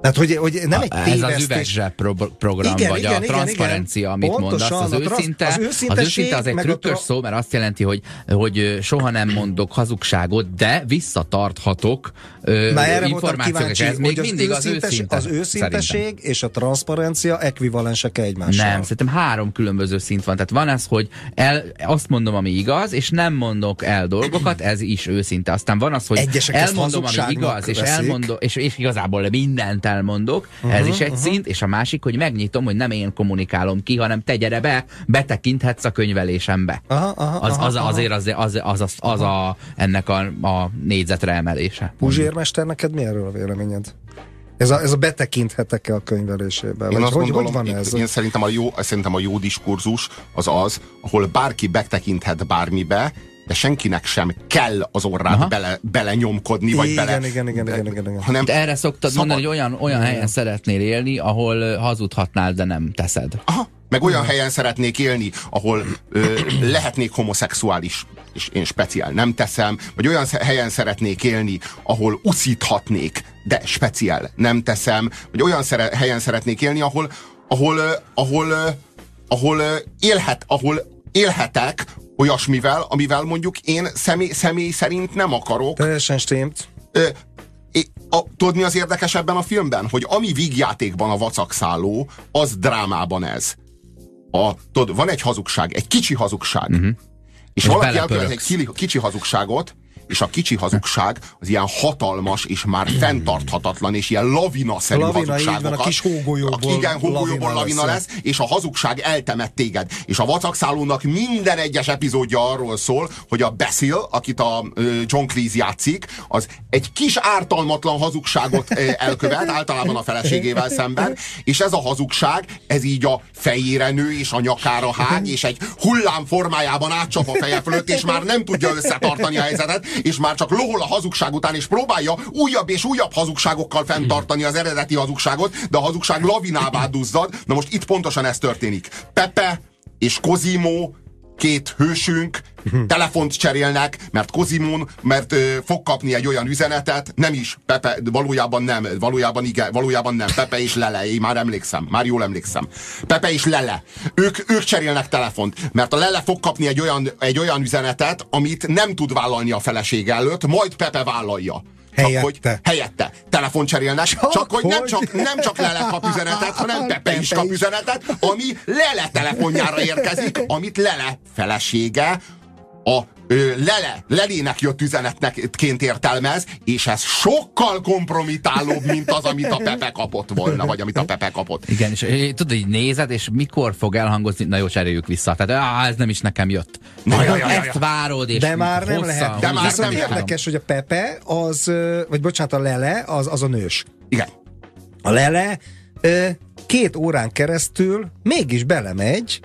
Tehát, hogy, hogy nem egy tévesztés. Ez az üvegzseb pro program, igen, vagy igen, a igen, transzparencia, igen. amit Pontosan, mondasz. Az őszinte, az, az őszinte az egy trükkös tra... szó, mert azt jelenti, hogy, hogy soha nem mondok hazugságot, de visszatarthatok Na, erre információkat. Ez még az mindig az őszinte. Az őszinteség szerintem. és a transzparencia ekvivalensek egymással. Nem, szerintem három különböző szint van. Tehát van ez, hogy el, azt mondom, ami igaz, és nem mondok el dolgokat, ez is őszinte. Aztán van az, hogy Egyesek elmondom, ami igaz, és, elmondom, és, és igazából mindent elmondok, uh-huh, ez is egy uh-huh. szint, és a másik, hogy megnyitom, hogy nem én kommunikálom ki, hanem te gyere be, betekinthetsz a könyvelésembe. Aha, aha, az, az, aha. azért az, az, az, az, az a, ennek a, a négyzetre emelése. Puzsérmester, neked mi erről a véleményed? Ez a, ez a betekinthetek-e a könyvelésébe? Én Vagy azt hogy, gondolom, hogy van ez? Én szerintem a, jó, szerintem a jó diskurzus az az, ahol bárki betekinthet bármibe, de senkinek sem kell az orrát bele, bele nyomkodni, vagy igen, bele... Igen, igen, igen, igen, igen. Hanem de erre szoktad szabad... mondani, hogy olyan, olyan helyen szeretnél élni, ahol hazudhatnál, de nem teszed. Aha, meg olyan helyen szeretnék élni, ahol ö, lehetnék homoszexuális, és én speciál nem teszem, vagy olyan helyen szeretnék élni, ahol uszíthatnék, de speciál nem teszem, vagy olyan szere, helyen szeretnék élni, ahol, ahol, ahol, ahol, ahol élhet, ahol élhetek olyasmivel, amivel mondjuk én személy, személy szerint nem akarok. Teljesen stimmt. a, tudod, mi az érdekes ebben a filmben? Hogy ami vígjátékban a vacakszálló, az drámában ez. A, tudod, van egy hazugság, egy kicsi hazugság. Uh-huh. És, és valaki elkövet egy kicsi hazugságot, és a kicsi hazugság az ilyen hatalmas és már fenntarthatatlan, és ilyen lavina-szerű lavina, hazugságokat. Van, a kis hógolyóból, igen, hógolyóból lavina, lesz, lesz, és a hazugság eltemet téged. És a vacakszállónak minden egyes epizódja arról szól, hogy a Beszél, akit a John Cleese játszik, az egy kis ártalmatlan hazugságot elkövet, általában a feleségével szemben, és ez a hazugság, ez így a fejére nő, és a nyakára hány, és egy hullám formájában átcsap a feje fölött, és már nem tudja összetartani a helyzetet, és már csak lohol a hazugság után, és próbálja újabb és újabb hazugságokkal fenntartani az eredeti hazugságot, de a hazugság lavinává duzzad. Na most itt pontosan ez történik. Pepe és Kozimo két hősünk telefont cserélnek, mert Kozimon, mert ö, fog kapni egy olyan üzenetet, nem is, Pepe, valójában nem, valójában igen, valójában nem, Pepe és Lele, én már emlékszem, már jól emlékszem. Pepe és Lele, ők, ők cserélnek telefont, mert a Lele fog kapni egy olyan, egy olyan üzenetet, amit nem tud vállalni a felesége előtt, majd Pepe vállalja. Helyette. Csak, hogy helyette. Telefon cserélnek, csak, csak hogy, hogy nem csak, nem csak Lele kap üzenetet, hanem Pepe is kap üzenetet, ami Lele telefonjára érkezik, amit Lele felesége a Lele, Lelének jött üzenetként értelmez, és ez sokkal kompromitálóbb, mint az, amit a Pepe kapott volna, vagy amit a Pepe kapott. Igen, és tudod, így nézed, és mikor fog elhangozni, na jó, cseréljük vissza. Tehát á, ez nem is nekem jött. Na, jaj, jaj, ezt várod, és De már nem lehet. De már nem érdekes, hogy a Pepe az, vagy bocsánat, a Lele az, az a nős. Igen. A Lele két órán keresztül mégis belemegy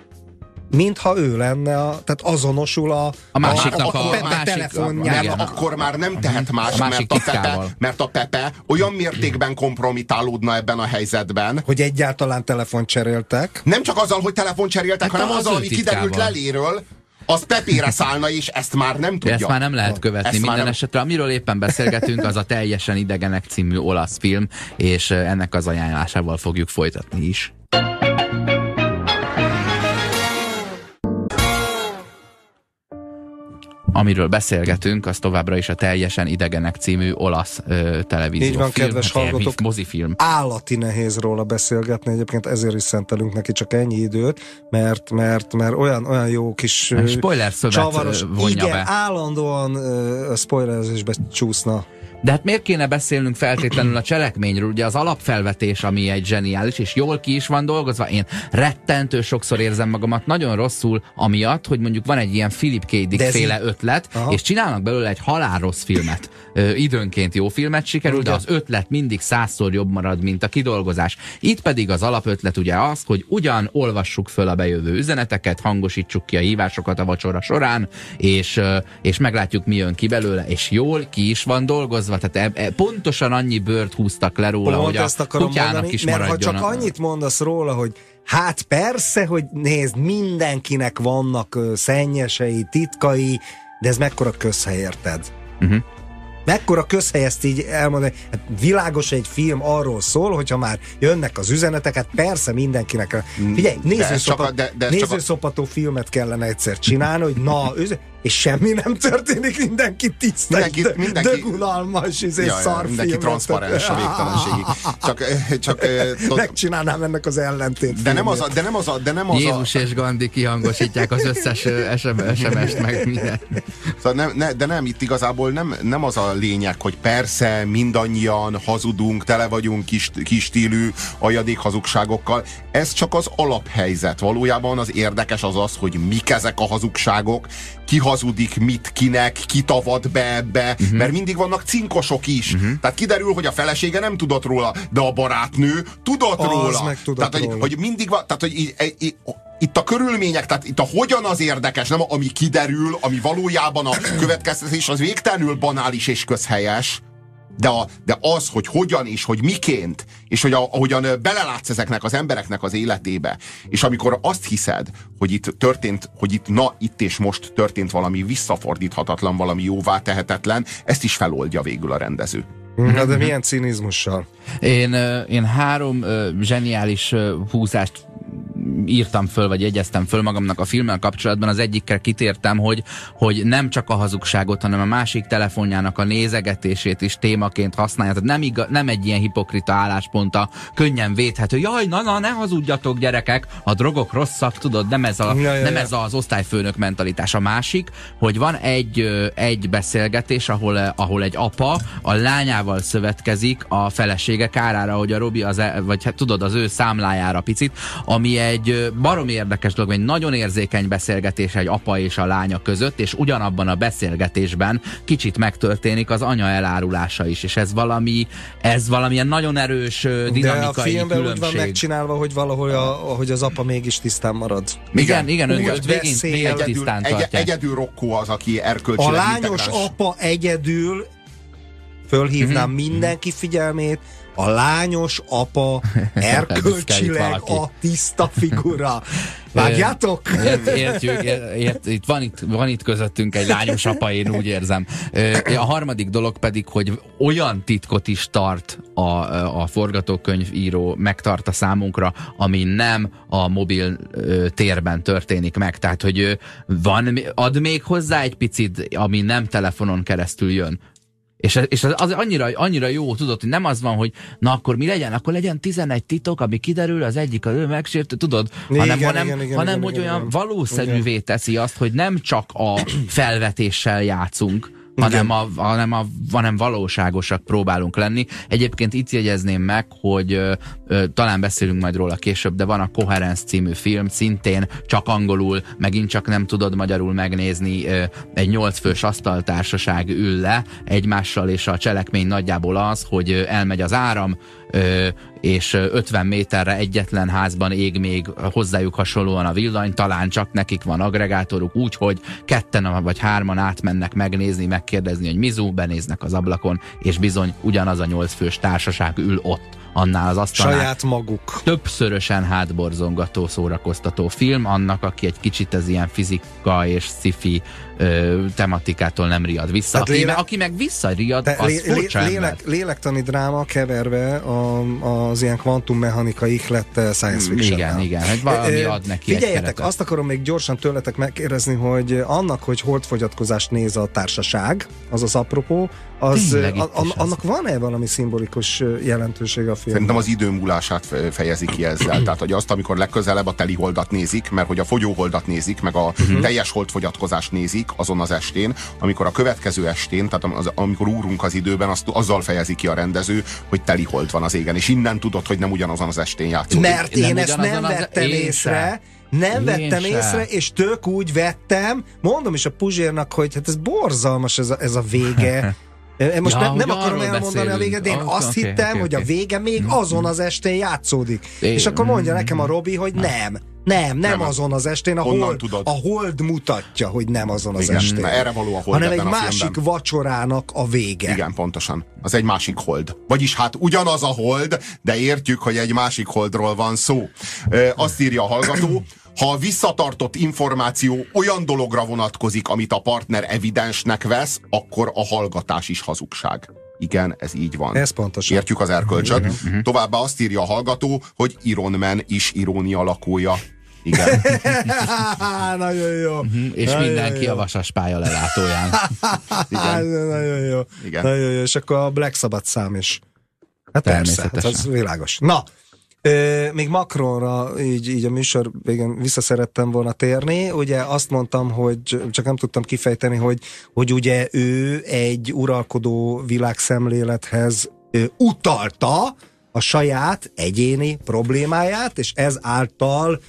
mintha ő lenne, a, tehát azonosul a, a másiknak a, a, a, a telefonjával. Akkor már nem tehet más, a mert, a Pepe, mert a Pepe olyan mértékben kompromitálódna ebben a helyzetben. Hogy egyáltalán telefon cseréltek. Nem csak azzal, hogy telefon cseréltek, hát hanem azzal, ami kiderült leléről, az Pepére szállna, és ezt már nem tudja. Ezt már nem lehet követni ezt minden nem... esetre. Amiről éppen beszélgetünk, az a Teljesen idegenek című olasz film, és ennek az ajánlásával fogjuk folytatni is. Amiről beszélgetünk, az továbbra is a Teljesen idegenek című olasz ö, televízió Így van, film, kedves hát hallgatók, mozifilm. Állati nehéz róla beszélgetni, egyébként ezért is szentelünk neki csak ennyi időt, mert, mert, mert olyan, olyan jó kis spoiler csavaros, igen, be. állandóan uh, spoilerezésbe csúszna. De hát miért kéne beszélnünk feltétlenül a cselekményről? Ugye az alapfelvetés, ami egy zseniális, és jól ki is van dolgozva. Én rettentő sokszor érzem magamat nagyon rosszul, amiatt, hogy mondjuk van egy ilyen Philip K. Dick féle ötlet, Aha. és csinálnak belőle egy halálrossz filmet. Ö, időnként jó filmet sikerül, ugye? de az ötlet mindig százszor jobb marad, mint a kidolgozás. Itt pedig az alapötlet ugye az, hogy ugyan olvassuk föl a bejövő üzeneteket, hangosítsuk ki a hívásokat a vacsora során, és, és meglátjuk, mi jön ki belőle, és jól ki is van dolgozva húzva, tehát e, e, pontosan annyi bőrt húztak le róla, Pont hogy a kutyának mondani, is mert ha csak annyit mondasz róla, hogy hát persze, hogy nézd, mindenkinek vannak ö, szennyesei, titkai, de ez mekkora közhely, érted? Uh-huh. Mekkora közhely ezt így elmondani? Hát világos egy film arról szól, hogyha már jönnek az üzenetek, hát persze mindenkinek. Figyelj, nézőszopató nézőszopató filmet kellene egyszer csinálni, hogy na, és semmi nem történik, mindenki tiszta, mindenki, mindenki, dögunalmas, izé, jaj, szar Mindenki transzparens a végtelenségig. Csak, csak, tud... Megcsinálnám ennek az ellentét. De nem az a, de nem az a, de nem az Jézus a... és Gandhi kihangosítják az összes SMS-t, meg minden. Szóval nem, ne, de nem, itt igazából nem, nem az a lényeg, hogy persze mindannyian hazudunk, tele vagyunk kis, kis stílű ajadék hazugságokkal. Ez csak az alaphelyzet. Valójában az érdekes az az, hogy mik ezek a hazugságok, ki hazudik mit kinek, ki tavad be ebbe, uh-huh. mert mindig vannak cinkosok is. Uh-huh. Tehát kiderül, hogy a felesége nem tudott róla, de a barátnő tudott az róla. Meg tudott tehát, róla. Hogy, hogy mindig van, tehát, hogy így, így, itt a körülmények, tehát itt a hogyan az érdekes, nem ami kiderül, ami valójában a következtetés az végtelenül banális és közhelyes, de, a, de az, hogy hogyan és hogy miként, és hogy a, ahogyan belelátsz ezeknek az embereknek az életébe, és amikor azt hiszed, hogy itt történt, hogy itt na, itt és most történt valami visszafordíthatatlan, valami jóvá tehetetlen, ezt is feloldja végül a rendező. Na de milyen cinizmussal? Én, én három zseniális húzást írtam föl, vagy jegyeztem föl magamnak a filmmel kapcsolatban, az egyikkel kitértem, hogy, hogy nem csak a hazugságot, hanem a másik telefonjának a nézegetését is témaként használja. Tehát nem, iga, nem egy ilyen hipokrita álláspont a könnyen védhető. Jaj, na, na, ne hazudjatok gyerekek, a drogok rosszak, tudod, nem ez, a, ja, ja, nem ja. ez az osztályfőnök mentalitás. A másik, hogy van egy, egy beszélgetés, ahol, ahol egy apa a lányával szövetkezik a felesége kárára, hogy a Robi az, e, vagy hát tudod, az ő számlájára picit, ami egy barom érdekes dolog, egy nagyon érzékeny beszélgetés egy apa és a lánya között, és ugyanabban a beszélgetésben kicsit megtörténik az anya elárulása is, és ez valami, ez valamilyen nagyon erős dinamikai De a filmben különbség. úgy van megcsinálva, hogy valahol a, hogy az apa mégis tisztán marad. Igen, igen, igen igen végén, végén tisztán egy, tartja. Egyedül Rokko az, aki erkölcsileg A lányos integráns. apa egyedül fölhívnám mm-hmm. mindenki figyelmét, a lányos apa erkölcsileg a tiszta figura. Vágjátok? Ért, értjük, ért, ért, itt van, itt van itt közöttünk egy lányos apa, én úgy érzem. A harmadik dolog pedig, hogy olyan titkot is tart a, a forgatókönyvíró, megtart a számunkra, ami nem a mobil térben történik meg. Tehát, hogy van, ad még hozzá egy picit, ami nem telefonon keresztül jön és, és az, az annyira, annyira jó, tudod, hogy nem az van, hogy na akkor mi legyen, akkor legyen 11 titok, ami kiderül, az egyik az ő megsértő, tudod, hanem, igen, hanem, igen, igen, hanem igen, hogy igen, olyan igen. valószínűvé teszi azt, hogy nem csak a felvetéssel játszunk, hanem, a, hanem, a, hanem valóságosak próbálunk lenni. Egyébként itt jegyezném meg, hogy ö, ö, talán beszélünk majd róla később, de van a Coherence című film, szintén csak angolul, megint csak nem tudod magyarul megnézni, ö, egy nyolcfős asztaltársaság ül le egymással, és a cselekmény nagyjából az, hogy elmegy az áram, és 50 méterre egyetlen házban ég még hozzájuk hasonlóan a villany, talán csak nekik van agregátoruk, úgyhogy ketten vagy hárman átmennek megnézni, megkérdezni, hogy mizu, benéznek az ablakon, és bizony ugyanaz a nyolc fős társaság ül ott annál az asztalnál. Saját maguk. Többszörösen hátborzongató, szórakoztató film, annak, aki egy kicsit az ilyen fizika és sci-fi ö, tematikától nem riad vissza. Aki, lélek, aki meg visszariad, az lé, furcsa lé, lélek, Lélektani dráma keverve a, az ilyen kvantummechanika ihlet science fiction Igen, igen, hogy valami ad neki Figyeljetek, azt akarom még gyorsan tőletek megkérdezni, hogy annak, hogy holdfogyatkozást néz a társaság, az az apropó, az, a, a, annak van-e valami szimbolikus jelentősége a film? Szerintem az idő múlását fejezi ki ezzel. Tehát, hogy azt, amikor legközelebb a teli holdat nézik, mert hogy a fogyóholdat nézik, meg a uh-huh. teljes holdfogyatkozást nézik azon az estén, amikor a következő estén, tehát az, amikor úrunk az időben, azt, azzal fejezi ki a rendező, hogy teli hold van az égen, és innen tudod, hogy nem ugyanazon az estén játszódik. Mert én nem ezt nem vettem észre, nem Én vettem se. észre, és tök úgy vettem, mondom is a Puzsérnak, hogy hát ez borzalmas ez a, ez a vége. Most ja, ne, nem akarom elmondani beszélünk. a véget, de én oh, azt okay, hittem, okay, hogy okay. a vége még mm-hmm. azon az estén játszódik. É, és akkor mondja mm, nekem a Robi, hogy nem. Nem, nem, nem azon az estén, a hold, a hold mutatja, hogy nem azon az Igen, estén. erre való a hold Hanem egy másik filmben. vacsorának a vége. Igen, pontosan. Az egy másik hold. Vagyis hát ugyanaz a hold, de értjük, hogy egy másik holdról van szó. E, azt írja a hallgató, ha a visszatartott információ olyan dologra vonatkozik, amit a partner evidensnek vesz, akkor a hallgatás is hazugság. Igen, ez így van. Ez pontosan. Értjük az erkölcsöt. Uh-huh. uh-huh. Továbbá azt írja a hallgató, hogy Iron Man is irónia lakója. Igen. nagyon jó. Uh-huh. És nagyon mindenki jó. a vasas pálya lelátóján. Igen. nagyon jó. Igen. Nagyon jó. És akkor a Black Sabbath szám is. Hát persze, hát az világos. Na, még Macronra így, így a műsor végén visszaszerettem volna térni. Ugye azt mondtam, hogy csak nem tudtam kifejteni, hogy, hogy ugye ő egy uralkodó világszemlélethez utalta a saját egyéni problémáját, és ez által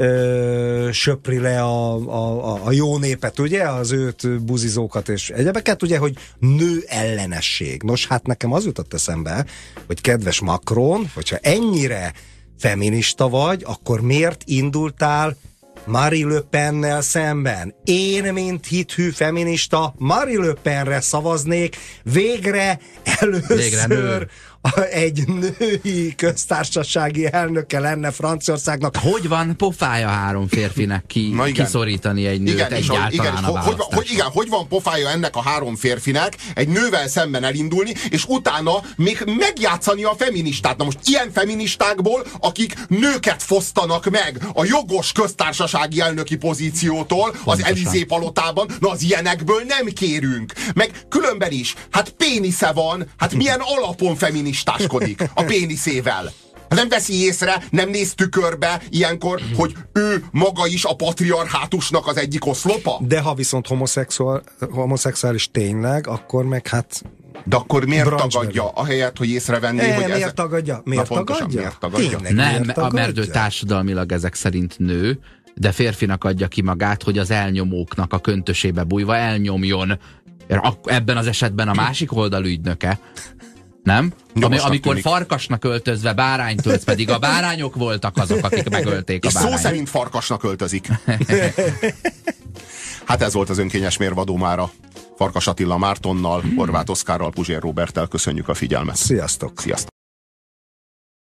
ö, söpri le a, a, a jó népet, ugye, az őt buzizókat és egyebeket, ugye, hogy nő ellenesség. Nos, hát nekem az jutott eszembe, hogy kedves Macron, hogyha ennyire feminista vagy, akkor miért indultál Marie Le Pennel szemben. Én, mint hithű feminista, Marie Le Penre szavaznék, végre először végre nő egy női köztársasági elnöke lenne Franciaországnak. Hogy van pofája három férfinek ki, Na igen. kiszorítani egy nőt igen, egyáltalán igen, a, hogy, hogy, igen, hogy van pofája ennek a három férfinek egy nővel szemben elindulni, és utána még megjátszani a feministát. Na most ilyen feministákból, akik nőket fosztanak meg a jogos köztársasági elnöki pozíciótól az Elizé palotában, na az ilyenekből nem kérünk. Meg különben is, hát pénisze van, hát milyen alapon feminista feministáskodik a péniszével. Nem veszi észre, nem néz tükörbe ilyenkor, hogy ő maga is a patriarhátusnak az egyik oszlopa? De ha viszont homoszexuál, homoszexuális tényleg, akkor meg hát de akkor miért tagadja, a ahelyett, hogy észrevenné, e, hogy miért ez... tagadja? Miért Na, tagadja? Miért tagadja? Tényleg, nem, miért tagadja? mert ő társadalmilag ezek szerint nő, de férfinak adja ki magát, hogy az elnyomóknak a köntösébe bújva elnyomjon ebben az esetben a másik oldal ügynöke. Nem? Ami, amikor tűnik. farkasnak öltözve bárányt öltsz, pedig a bárányok voltak azok, akik megölték a bárányt. szó szerint farkasnak öltözik. hát ez volt az önkényes mérvadó mára. Farkas Attila Mártonnal, Horváth Oszkárral, Puzsér Roberttel köszönjük a figyelmet. Sziasztok! Sziasztok!